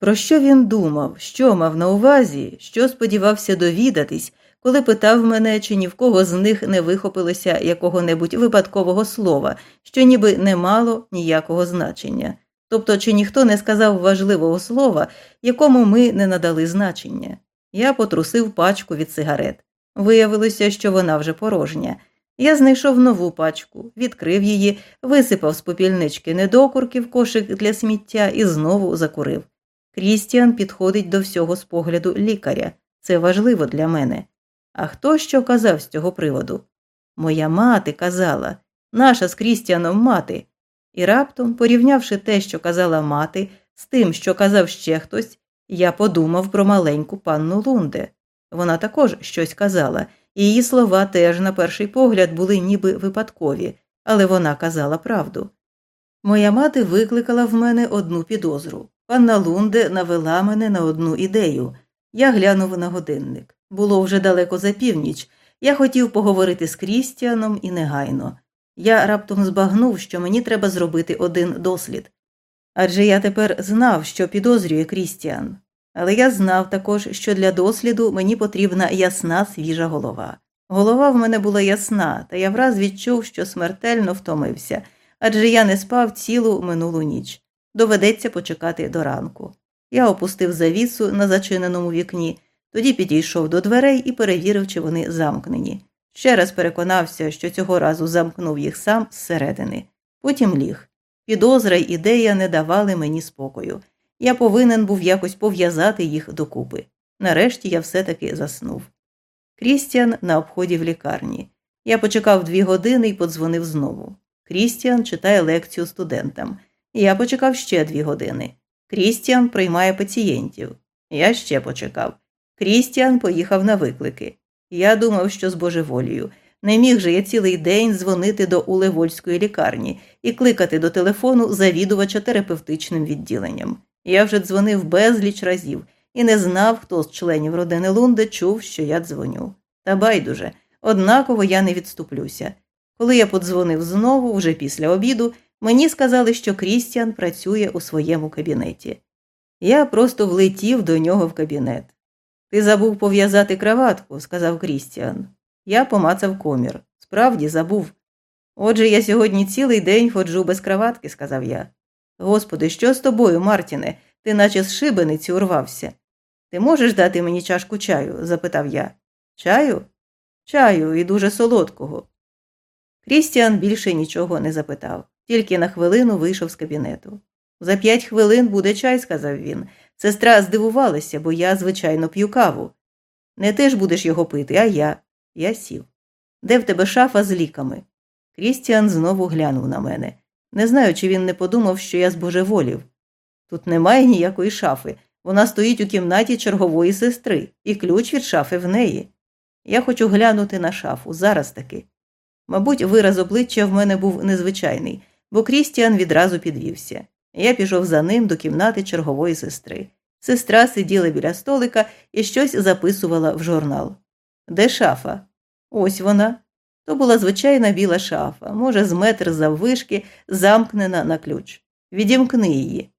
Про що він думав, що мав на увазі, що сподівався довідатись, коли питав мене, чи ні в кого з них не вихопилося якого-небудь випадкового слова, що ніби не мало ніякого значення, тобто чи ніхто не сказав важливого слова, якому ми не надали значення. Я потрусив пачку від сигарет. Виявилося, що вона вже порожня. Я знайшов нову пачку, відкрив її, висипав з попільнички недокурки в кошик для сміття і знову закурив. Крістіан підходить до всього з погляду лікаря. Це важливо для мене. А хто що казав з цього приводу? Моя мати казала, наша з Крістіаном мати. І раптом, порівнявши те, що казала мати, з тим, що казав ще хтось, я подумав про маленьку панну Лунде. Вона також щось казала, і її слова теж, на перший погляд, були ніби випадкові, але вона казала правду. Моя мати викликала в мене одну підозру. Панна Лунде навела мене на одну ідею. Я глянув на годинник. Було вже далеко за північ. Я хотів поговорити з Крістіаном і негайно. Я раптом збагнув, що мені треба зробити один дослід. Адже я тепер знав, що підозрює Крістіан. Але я знав також, що для досліду мені потрібна ясна свіжа голова. Голова в мене була ясна, та я враз відчув, що смертельно втомився, адже я не спав цілу минулу ніч. Доведеться почекати до ранку. Я опустив завісу на зачиненому вікні, тоді підійшов до дверей і перевірив, чи вони замкнені. Ще раз переконався, що цього разу замкнув їх сам зсередини. Потім ліг. Підозра й ідея не давали мені спокою. Я повинен був якось пов'язати їх докупи. Нарешті я все таки заснув. Крістіан на обході в лікарні. Я почекав дві години і подзвонив знову. Крістіан читає лекцію студентам. Я почекав ще дві години. Крістіан приймає пацієнтів. Я ще почекав. Крістіан поїхав на виклики. Я думав, що з божеволію. Не міг же я цілий день дзвонити до Улевольської лікарні і кликати до телефону завідувача терапевтичним відділенням. Я вже дзвонив безліч разів і не знав, хто з членів родини Лунде чув, що я дзвоню. Та байдуже, однаково я не відступлюся. Коли я подзвонив знову, вже після обіду, мені сказали, що Крістіан працює у своєму кабінеті. Я просто влетів до нього в кабінет. Ти забув пов'язати краватку, сказав Крістіан. Я помацав комір. Справді забув. Отже, я сьогодні цілий день ходжу без краватки, сказав я. Господи, що з тобою, Мартіне? Ти наче з шибениці урвався. Ти можеш дати мені чашку чаю? запитав я. Чаю? Чаю і дуже солодкого. Крістіан більше нічого не запитав, тільки на хвилину вийшов з кабінету. За п'ять хвилин буде чай, сказав він. Сестра здивувалася, бо я, звичайно, п'ю каву. Не ти ж будеш його пити, а я. Я сів. Де в тебе шафа з ліками? Крістіан знову глянув на мене. Не знаю, чи він не подумав, що я збожеволів. Тут немає ніякої шафи. Вона стоїть у кімнаті чергової сестри, і ключ від шафи в неї. Я хочу глянути на шафу, зараз таки. Мабуть, вираз обличчя в мене був незвичайний, бо Крістіан відразу підвівся. Я пішов за ним до кімнати чергової сестри. Сестра сиділа біля столика і щось записувала в журнал. Де шафа? Ось вона. То була звичайна біла шафа, може, з метр заввишки, замкнена на ключ. Відімкни її.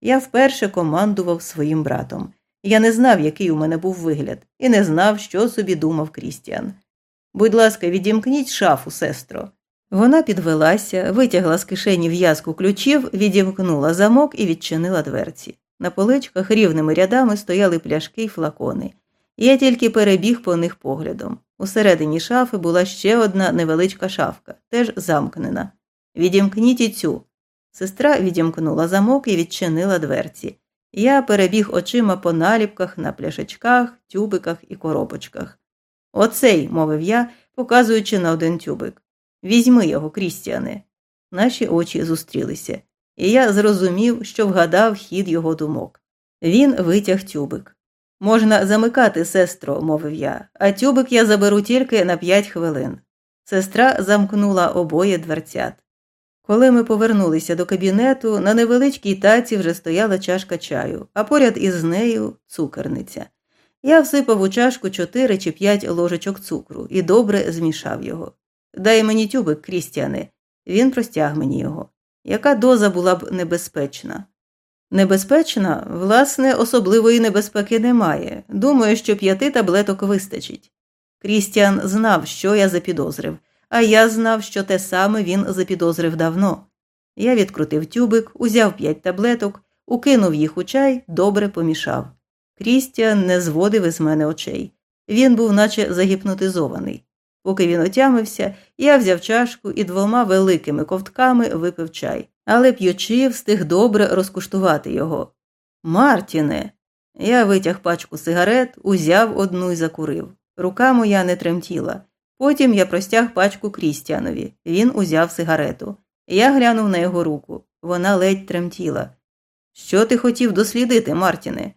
Я вперше командував своїм братом. Я не знав, який у мене був вигляд, і не знав, що собі думав Крістіан. Будь ласка, відімкніть шафу, сестро. Вона підвелася, витягла з кишені в'язку ключів, відімкнула замок і відчинила дверці. На поличках рівними рядами стояли пляшки й флакони. Я тільки перебіг по них поглядом. Усередині шафи була ще одна невеличка шафка, теж замкнена. Відімкніть і цю. Сестра відімкнула замок і відчинила дверці. Я перебіг очима по наліпках на пляшечках, тюбиках і коробочках. Оцей, мовив я, показуючи на один тюбик. Візьми його, Крістіане. Наші очі зустрілися, і я зрозумів, що вгадав хід його думок. Він витяг тюбик. Можна замикати, сестро, мовив я, а тюбик я заберу тільки на п'ять хвилин. Сестра замкнула обоє дверцят. Коли ми повернулися до кабінету, на невеличкій таці вже стояла чашка чаю, а поряд із нею цукерниця. Я всипав у чашку чотири чи п'ять ложечок цукру і добре змішав його. Дай мені тюбик, Крістіане. Він простяг мені його. Яка доза була б небезпечна? Небезпечна, власне, особливої небезпеки немає. Думаю, що п'яти таблеток вистачить. Крістіан знав, що я запідозрив, а я знав, що те саме він запідозрив давно. Я відкрутив тюбик, узяв п'ять таблеток, укинув їх у чай, добре помішав. Крістіан не зводив із мене очей. Він був наче загіпнотизований. Поки він отямився, я взяв чашку і двома великими ковтками випив чай, але п'ючи, встиг добре розкуштувати його. Мартіне. Я витяг пачку сигарет, узяв одну і закурив. Рука моя не тремтіла. Потім я простяг пачку Крістіанові. Він узяв сигарету. Я глянув на його руку. Вона ледь тремтіла. Що ти хотів дослідити, Мартіне?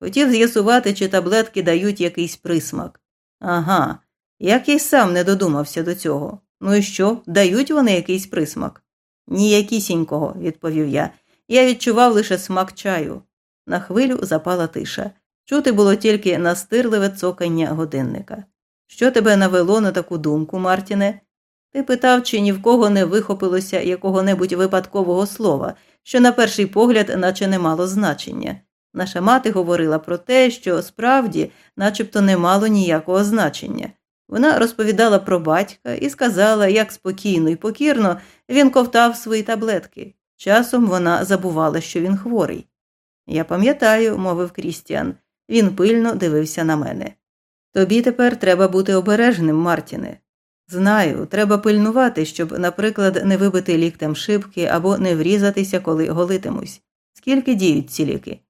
Хотів з'ясувати, чи таблетки дають якийсь присмак. Ага, як я й сам не додумався до цього. Ну і що, дають вони якийсь присмак? Ніякісінького, відповів я. Я відчував лише смак чаю. На хвилю запала тиша. Чути було тільки настирливе цокання годинника. Що тебе навело на таку думку, Мартіне? Ти питав, чи ні в кого не вихопилося якого небудь випадкового слова, що на перший погляд наче не мало значення. Наша мати говорила про те, що справді начебто не мало ніякого значення. Вона розповідала про батька і сказала, як спокійно і покірно він ковтав свої таблетки. Часом вона забувала, що він хворий. Я пам'ятаю, мовив Крістіан, він пильно дивився на мене. Тобі тепер треба бути обережним, Мартіне. Знаю, треба пильнувати, щоб, наприклад, не вибити ліктем шибки або не врізатися, коли голитимусь. Скільки діють ці ліки?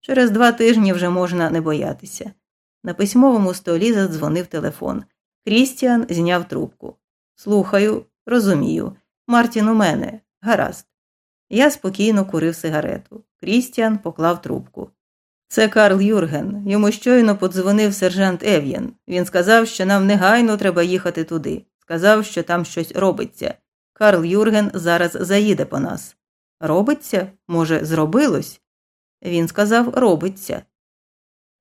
Через два тижні вже можна не боятися. На письмовому столі задзвонив телефон. Крістіан зняв трубку. Слухаю, розумію. Мартін у мене. Гаразд. Я спокійно курив сигарету. Крістіан поклав трубку. Це Карл Юрген. Йому щойно подзвонив сержант Ев'єн. Він сказав, що нам негайно треба їхати туди. Сказав, що там щось робиться. Карл Юрген зараз заїде по нас. Робиться? Може, зробилось? Він сказав робиться.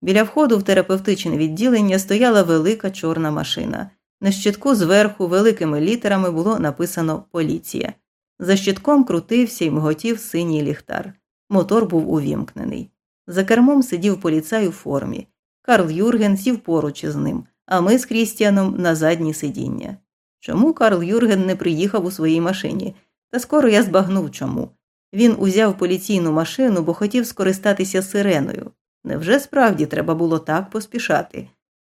Біля входу в терапевтичне відділення стояла велика чорна машина. На щитку зверху великими літерами було написано Поліція. За щитком крутився й миготів синій ліхтар. Мотор був увімкнений. За кермом сидів поліцай у формі. Карл Юрген сів поруч із ним, а ми з Крістіаном на заднє сидіння. Чому Карл Юрген не приїхав у своїй машині? Та скоро я збагнув чому. Він узяв поліційну машину, бо хотів скористатися сиреною. Невже справді треба було так поспішати?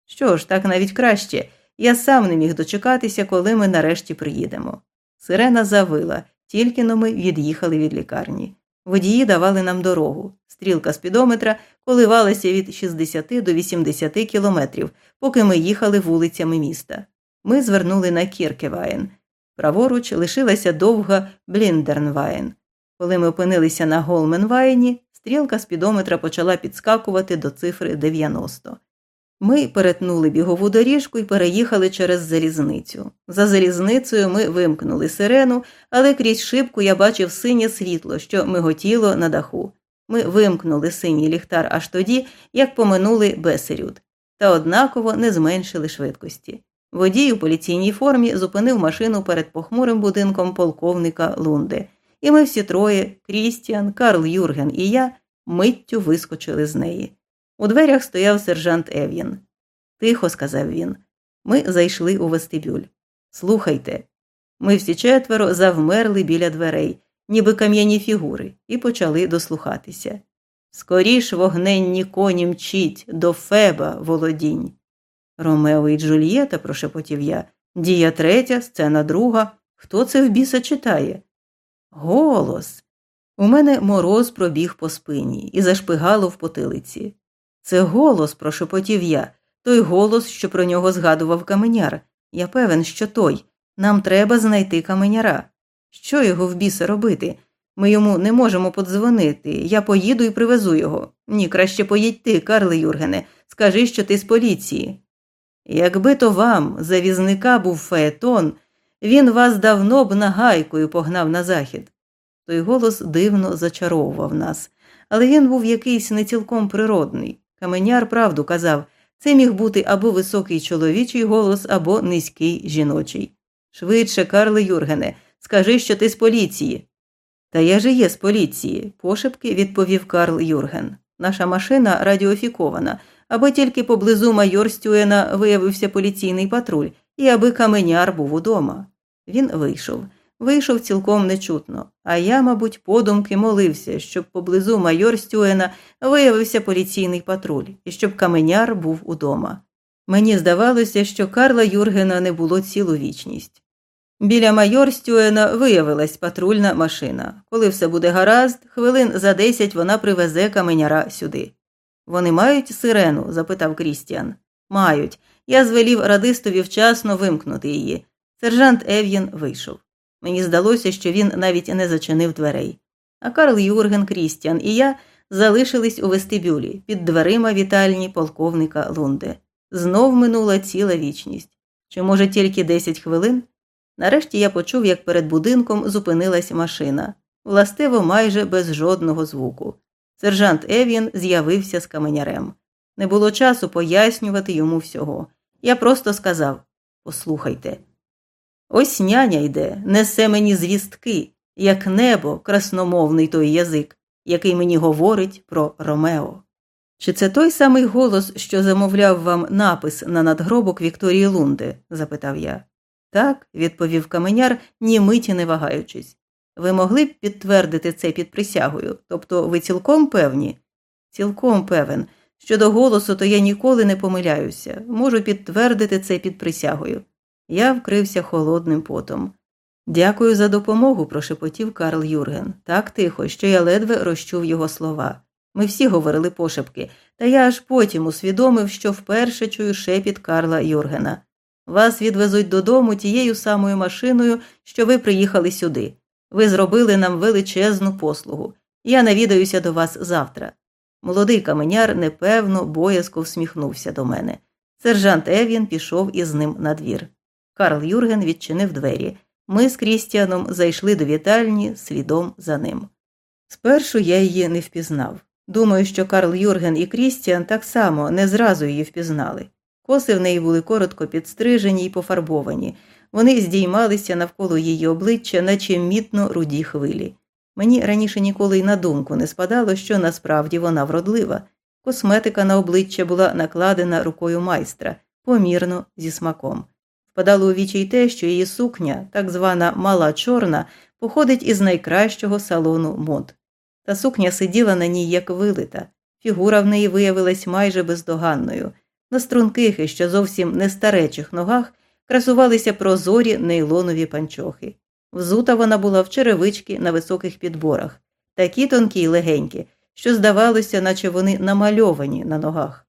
Що ж, так навіть краще. Я сам не міг дочекатися, коли ми нарешті приїдемо. Сирена завила, тільки но ми від'їхали від лікарні. Водії давали нам дорогу. Стрілка спідометра коливалася від 60 до 80 кілометрів, поки ми їхали вулицями міста. Ми звернули на Кіркевайн. Праворуч лишилася довга Бліндернвайн. Коли ми опинилися на Голменвайні, стрілка спідометра почала підскакувати до цифри 90. Ми перетнули бігову доріжку і переїхали через залізницю. За залізницею ми вимкнули сирену, але крізь шибку я бачив синє світло, що миготіло на даху. Ми вимкнули синій ліхтар аж тоді, як поминули Бесерюд, та однаково не зменшили швидкості. Водій у поліційній формі зупинив машину перед похмурим будинком полковника Лунде, і ми всі троє Крістіан, Карл Юрген і я миттю вискочили з неї. У дверях стояв сержант Ев'єн. Тихо, сказав він. Ми зайшли у вестибюль. Слухайте. Ми всі четверо завмерли біля дверей, ніби кам'яні фігури, і почали дослухатися. Скоріш вогненні коні мчіть до Феба володінь. Ромео і Джульєта, прошепотів я. Дія третя, сцена друга. Хто це в біса читає? Голос. У мене мороз пробіг по спині і зашпигало в потилиці. Це голос, прошепотів я, той голос, що про нього згадував каменяр. Я певен, що той. Нам треба знайти каменяра. Що його в біса робити? Ми йому не можемо подзвонити. Я поїду і привезу його. Ні, краще поїдь ти, Карле Юргене, скажи, що ти з поліції. Якби то вам, завізника, був фаетон, він вас давно б нагайкою погнав на захід. Той голос дивно зачаровував нас, але він був якийсь не цілком природний. Каменяр правду казав це міг бути або високий чоловічий голос, або низький жіночий. Швидше, Карле Юргене, скажи, що ти з поліції. Та я же є з поліції, пошепки відповів Карл Юрген. Наша машина радіофікована, аби тільки поблизу майор Стюена виявився поліційний патруль, і аби каменяр був удома. Він вийшов. Вийшов цілком нечутно, а я, мабуть, подумки молився, щоб поблизу майор Стюена виявився поліційний патруль і щоб каменяр був удома. Мені здавалося, що Карла Юргена не було цілу вічність. Біля майор Стюена виявилась патрульна машина. Коли все буде гаразд, хвилин за десять вона привезе каменяра сюди. Вони мають сирену? запитав Крістіан. Мають. Я звелів радистові вчасно вимкнути її. Сержант Ев'єн вийшов. Мені здалося, що він навіть не зачинив дверей. А Карл Юрген Крістіан і я залишились у вестибюлі під дверима вітальні полковника Лунде. Знов минула ціла вічність. Чи, може, тільки десять хвилин? Нарешті я почув, як перед будинком зупинилась машина, властиво майже без жодного звуку. Сержант Евін з'явився з каменярем. Не було часу пояснювати йому всього. Я просто сказав Послухайте. Ось няня йде, несе мені звістки, як небо, красномовний той язик, який мені говорить про Ромео. Чи це той самий голос, що замовляв вам напис на надгробок Вікторії Лунди? запитав я. Так, відповів каменяр, ні миті не вагаючись. Ви могли б підтвердити це під присягою, тобто ви цілком певні? Цілком певен. Щодо голосу, то я ніколи не помиляюся, можу підтвердити це під присягою. Я вкрився холодним потом. Дякую за допомогу, прошепотів Карл Юрген, так тихо, що я ледве розчув його слова. Ми всі говорили пошепки, та я аж потім усвідомив, що вперше чую шепіт Карла Юргена. Вас відвезуть додому тією самою машиною, що ви приїхали сюди. Ви зробили нам величезну послугу. Я навідаюся до вас завтра. Молодий каменяр непевно, боязко всміхнувся до мене. Сержант Евін пішов із ним на двір. Карл Юрген відчинив двері. Ми з Крістіаном зайшли до вітальні слідом за ним. Спершу я її не впізнав. Думаю, що Карл Юрген і Крістіан так само не зразу її впізнали. Коси в неї були коротко підстрижені й пофарбовані, вони здіймалися навколо її обличчя, наче мітно руді хвилі. Мені раніше ніколи й на думку не спадало, що насправді вона вродлива. Косметика на обличчя була накладена рукою майстра, помірно зі смаком. Впадало у вічі й те, що її сукня, так звана мала чорна, походить із найкращого салону мод. Та сукня сиділа на ній як вилита, фігура в неї виявилась майже бездоганною. На струнких і ще зовсім не старечих ногах красувалися прозорі нейлонові панчохи. Взута вона була в черевички на високих підборах, такі тонкі й легенькі, що здавалося, наче вони намальовані на ногах.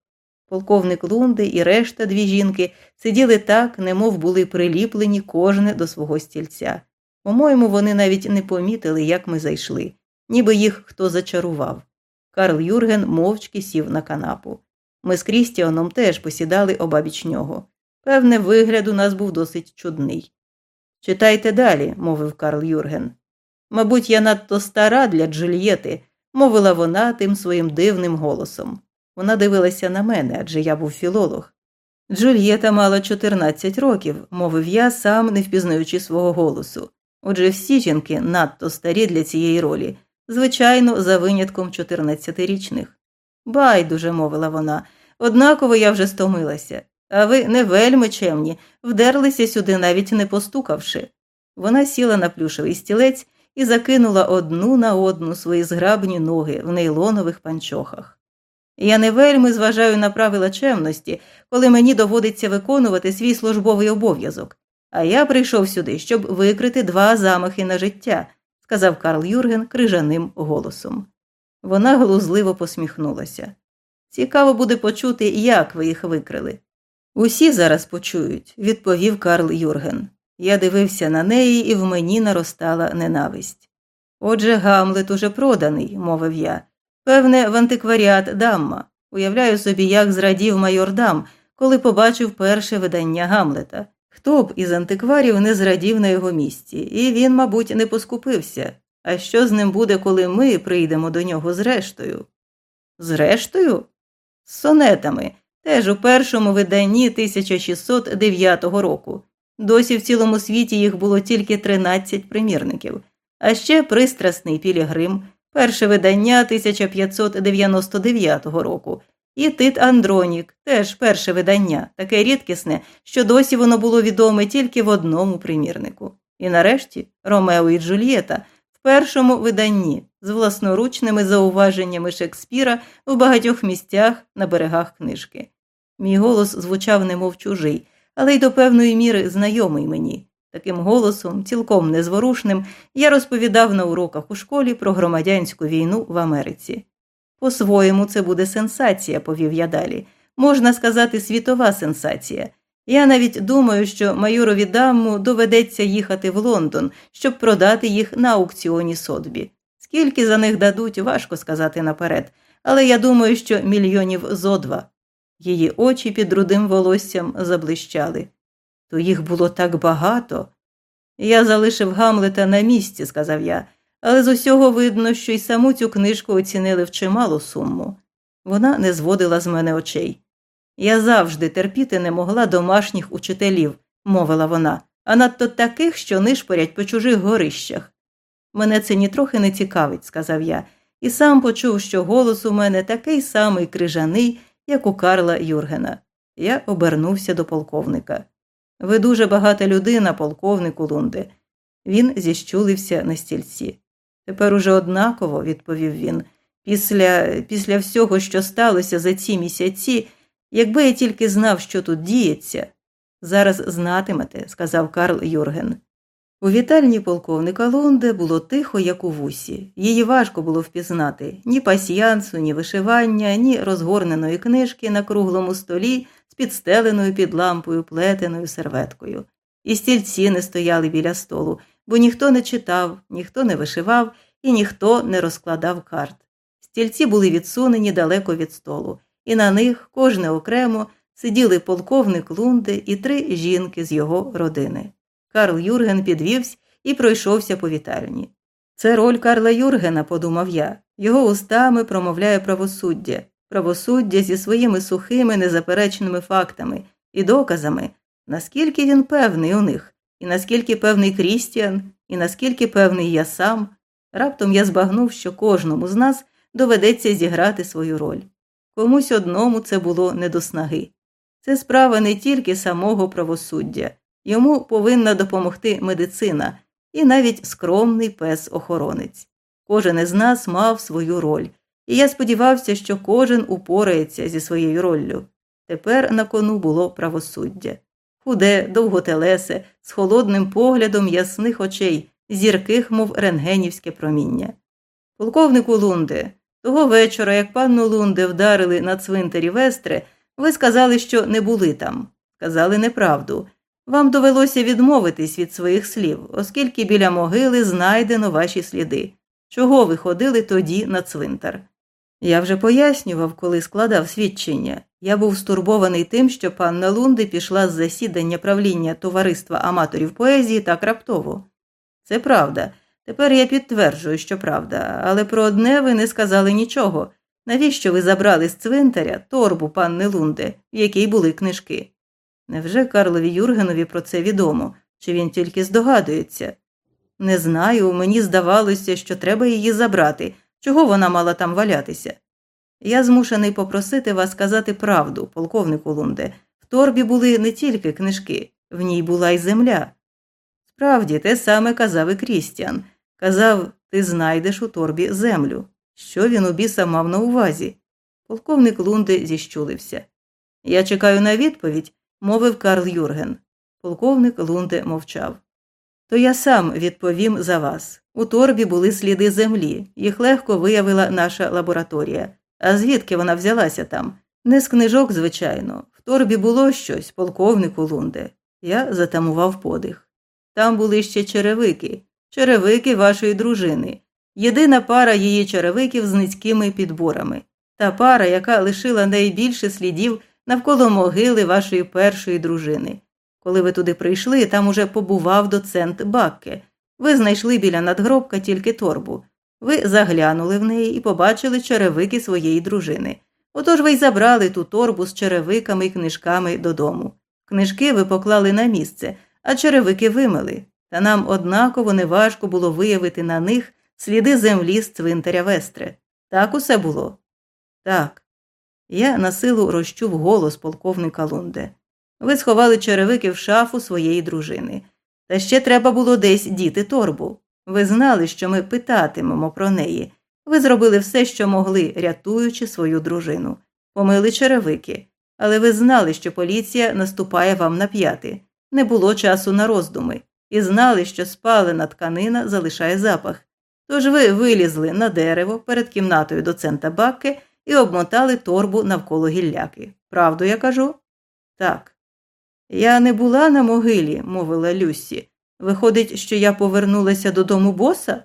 Полковник Лунди і решта дві жінки сиділи так, немов були приліплені кожне до свого стільця. По-моєму, вони навіть не помітили, як ми зайшли, ніби їх хто зачарував. Карл Юрген мовчки сів на канапу. Ми з Крістіаном теж посідали обабіч нього. Певне, вигляд у нас був досить чудний. Читайте далі, мовив Карл Юрген. Мабуть, я надто стара для Джульєти, мовила вона тим своїм дивним голосом. Вона дивилася на мене, адже я був філолог. Джульєта мала 14 років, мовив я, сам не впізнаючи свого голосу. Отже, всі жінки надто старі для цієї ролі, звичайно, за винятком 14-річних. Байдуже, мовила вона, однаково я вже стомилася, а ви не вельми чемні, вдерлися сюди, навіть не постукавши. Вона сіла на плюшевий стілець і закинула одну на одну свої зграбні ноги в нейлонових панчохах. Я не вельми зважаю на правила чемності, коли мені доводиться виконувати свій службовий обов'язок, а я прийшов сюди, щоб викрити два замахи на життя, сказав Карл Юрген крижаним голосом. Вона глузливо посміхнулася. Цікаво буде почути, як ви їх викрили. Усі зараз почують, відповів Карл Юрген. Я дивився на неї, і в мені наростала ненависть. Отже, Гамлет уже проданий, мовив я. Певне, в антикваріат Дамма. Уявляю собі, як зрадів майор Дам, коли побачив перше видання Гамлета. Хто б із антикварів не зрадів на його місці, і він, мабуть, не поскупився. А що з ним буде, коли ми прийдемо до нього зрештою? Зрештою? З сонетами, теж у першому виданні 1609 року. Досі в цілому світі їх було тільки 13 примірників, а ще пристрасний Пілігрим, перше видання 1599 року, і Тит Андронік, теж перше видання, таке рідкісне, що досі воно було відоме тільки в одному примірнику. І нарешті Ромео і Джульєта першому виданні з власноручними зауваженнями Шекспіра в багатьох місцях на берегах книжки. Мій голос звучав немов чужий, але й до певної міри знайомий мені. Таким голосом, цілком незворушним, я розповідав на уроках у школі про громадянську війну в Америці. По-своєму, це буде сенсація, повів я далі. Можна сказати, світова сенсація. Я навіть думаю, що майорові дамму доведеться їхати в Лондон, щоб продати їх на аукціоні Сотбі. Скільки за них дадуть, важко сказати наперед, але я думаю, що мільйонів зо два. Її очі під рудим волоссям заблищали. То їх було так багато. Я залишив Гамлета на місці, сказав я але з усього видно, що й саму цю книжку оцінили в чималу суму. Вона не зводила з мене очей. Я завжди терпіти не могла домашніх учителів, мовила вона, а надто таких, що нишпорять по чужих горищах. Мене це нітрохи не цікавить, сказав я, і сам почув, що голос у мене такий самий крижаний, як у Карла Юргена. Я обернувся до полковника. Ви дуже багата людина, полковнику Лунде. Він зіщулився на стільці. Тепер уже однаково, відповів він, після, після всього, що сталося за ці місяці, якби я тільки знав, що тут діється. Зараз знатимете, сказав Карл Юрген. У вітальні полковника Лунде було тихо, як у вусі. Її важко було впізнати ні пасьянсу, ні вишивання, ні розгорненої книжки на круглому столі з підстеленою під лампою плетеною серветкою. І стільці не стояли біля столу, бо ніхто не читав, ніхто не вишивав і ніхто не розкладав карт. Стільці були відсунені далеко від столу, і на них кожне окремо сиділи полковник Лунди і три жінки з його родини. Карл Юрген підвівся і пройшовся по вітальні. Це роль Карла Юргена, подумав я, його устами промовляє правосуддя, правосуддя зі своїми сухими, незаперечними фактами і доказами, наскільки він певний у них, і наскільки певний Крістіан, і наскільки певний я сам, раптом я збагнув, що кожному з нас доведеться зіграти свою роль. Комусь одному це було не до снаги. Це справа не тільки самого правосуддя, йому повинна допомогти медицина і навіть скромний пес-охоронець. Кожен із нас мав свою роль, і я сподівався, що кожен упорається зі своєю роллю. Тепер на кону було правосуддя худе, довготелесе, з холодним поглядом ясних очей, зірких, мов рентгенівське проміння. Полковнику Лунде, того вечора, як панну Лунде вдарили на цвинтарі Вестре, ви сказали, що не були там. Сказали неправду. Вам довелося відмовитись від своїх слів, оскільки біля могили знайдено ваші сліди. Чого ви ходили тоді на цвинтар? Я вже пояснював, коли складав свідчення. Я був стурбований тим, що панна Лунди пішла з засідання правління товариства аматорів поезії так раптово. Це правда. Тепер я підтверджую, що правда, але про одне ви не сказали нічого. Навіщо ви забрали з цвинтаря торбу панни Лунди, в якій були книжки? Невже Карлові Юргенові про це відомо, чи він тільки здогадується? Не знаю, мені здавалося, що треба її забрати. Чого вона мала там валятися? Я змушений попросити вас сказати правду, полковнику Лунде. В торбі були не тільки книжки, в ній була й земля. Справді, те саме казав і Крістіан. Казав, ти знайдеш у торбі землю. Що він у біса мав на увазі? Полковник Лунде зіщулився. Я чекаю на відповідь, мовив Карл Юрген. Полковник Лунде мовчав. То я сам відповім за вас. У торбі були сліди землі, їх легко виявила наша лабораторія. А звідки вона взялася там? Не з книжок, звичайно. В торбі було щось, полковнику Лунде. Я затамував подих. Там були ще черевики, черевики вашої дружини, єдина пара її черевиків з низькими підборами, та пара, яка лишила найбільше слідів навколо могили вашої першої дружини. Коли ви туди прийшли, там уже побував доцент Бакке. Ви знайшли біля надгробка тільки торбу. Ви заглянули в неї і побачили черевики своєї дружини. Отож ви й забрали ту торбу з черевиками і книжками додому. Книжки ви поклали на місце, а черевики вимили, та нам однаково неважко було виявити на них сліди землі з цвинтаря Вестре. Так усе було? Так. Я на силу розчув голос полковника Лунде. Ви сховали черевики в шафу своєї дружини. Та ще треба було десь діти торбу. Ви знали, що ми питатимемо про неї. Ви зробили все, що могли, рятуючи свою дружину. Помили черевики, але ви знали, що поліція наступає вам на п'яти. Не було часу на роздуми, і знали, що спалена тканина залишає запах. Тож ви вилізли на дерево перед кімнатою доцента Бакки і обмотали торбу навколо гілляки. Правду я кажу? Так. Я не була на могилі, мовила Люсі. Виходить, що я повернулася додому боса?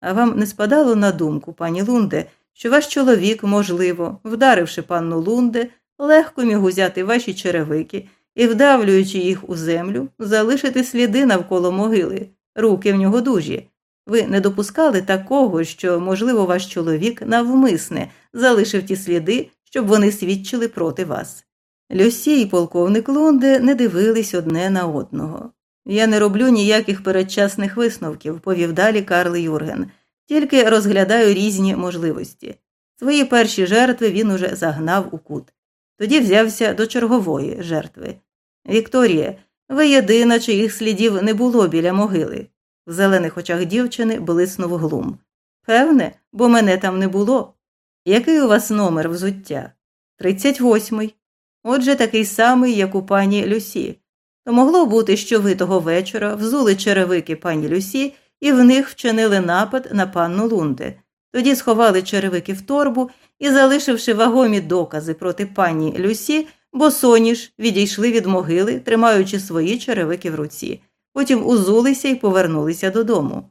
А вам не спадало на думку, пані Лунде, що ваш чоловік, можливо, вдаривши панну Лунде, легко міг узяти ваші черевики і, вдавлюючи їх у землю, залишити сліди навколо могили, руки в нього дужі. Ви не допускали такого, що, можливо, ваш чоловік навмисне залишив ті сліди, щоб вони свідчили проти вас. Люсі і полковник Лунде не дивились одне на одного. Я не роблю ніяких передчасних висновків, повів далі Карл Юрген, тільки розглядаю різні можливості. Свої перші жертви він уже загнав у кут. Тоді взявся до чергової жертви. Вікторія, ви єдина, чиїх слідів не було біля могили. В зелених очах дівчини блиснув глум. Певне, бо мене там не було. Який у вас номер взуття? Тридцять восьмий. Отже, такий самий, як у пані Люсі. То могло бути, що ви того вечора взули черевики пані Люсі і в них вчинили напад на панну Лунде. Тоді сховали черевики в торбу і, залишивши вагомі докази проти пані Люсі, босоніж відійшли від могили, тримаючи свої черевики в руці. Потім узулися і повернулися додому.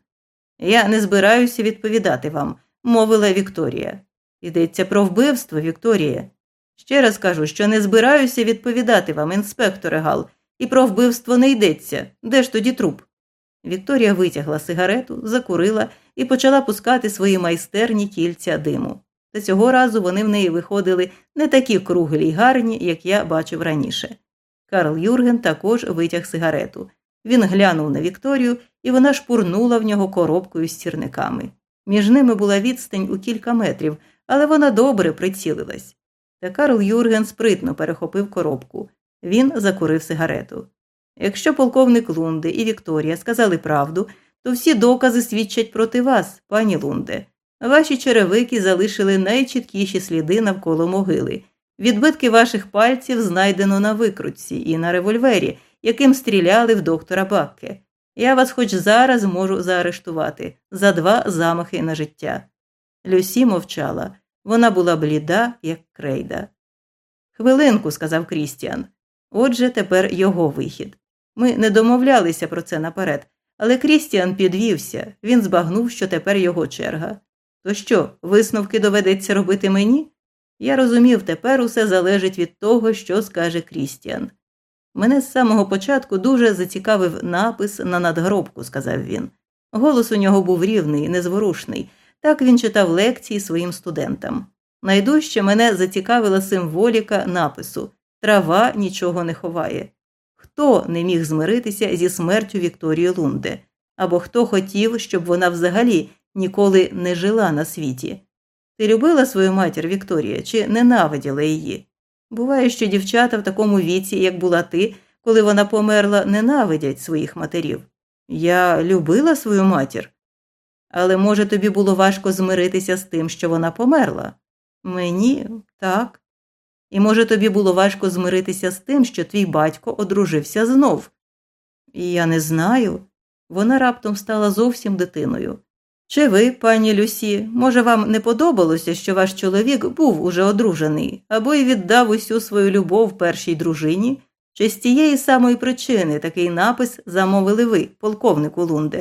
Я не збираюся відповідати вам, мовила Вікторія. Йдеться про вбивство, Вікторія. Ще раз кажу, що не збираюся відповідати вам, інспекторе Гал, і про вбивство не йдеться. Де ж тоді труп? Вікторія витягла сигарету, закурила і почала пускати свої майстерні кільця диму. Та цього разу вони в неї виходили не такі круглі й гарні, як я бачив раніше. Карл Юрген також витяг сигарету. Він глянув на Вікторію, і вона шпурнула в нього коробкою з сірниками. Між ними була відстань у кілька метрів, але вона добре прицілилась. Та Карл Юрген спритно перехопив коробку. Він закурив сигарету. Якщо полковник Лунде і Вікторія сказали правду, то всі докази свідчать проти вас, пані Лунде. Ваші черевики залишили найчіткіші сліди навколо могили. Відбитки ваших пальців знайдено на викрутці і на револьвері, яким стріляли в доктора Бакке. Я вас хоч зараз можу заарештувати за два замахи на життя. Люсі мовчала. Вона була бліда, як крейда. Хвилинку, сказав Крістіан. Отже, тепер його вихід. Ми не домовлялися про це наперед, але Крістіан підвівся, він збагнув, що тепер його черга. То що, висновки доведеться робити мені? Я розумів, тепер усе залежить від того, що скаже Крістіан. Мене з самого початку дуже зацікавив напис на надгробку, сказав він. Голос у нього був рівний, незворушний. Так він читав лекції своїм студентам. Найдужче мене зацікавила символіка напису трава нічого не ховає. Хто не міг змиритися зі смертю Вікторії Лунде, або хто хотів, щоб вона взагалі ніколи не жила на світі? Ти любила свою матір Вікторія чи ненавиділа її? Буває, що дівчата в такому віці, як була ти, коли вона померла, ненавидять своїх матерів. Я любила свою матір. Але, може, тобі було важко змиритися з тим, що вона померла? Мені так. І, може, тобі було важко змиритися з тим, що твій батько одружився знов. І я не знаю. Вона раптом стала зовсім дитиною. Чи ви, пані Люсі, може, вам не подобалося, що ваш чоловік був уже одружений, або й віддав усю свою любов першій дружині? Чи з тієї самої причини такий напис замовили ви, полковнику Лунде?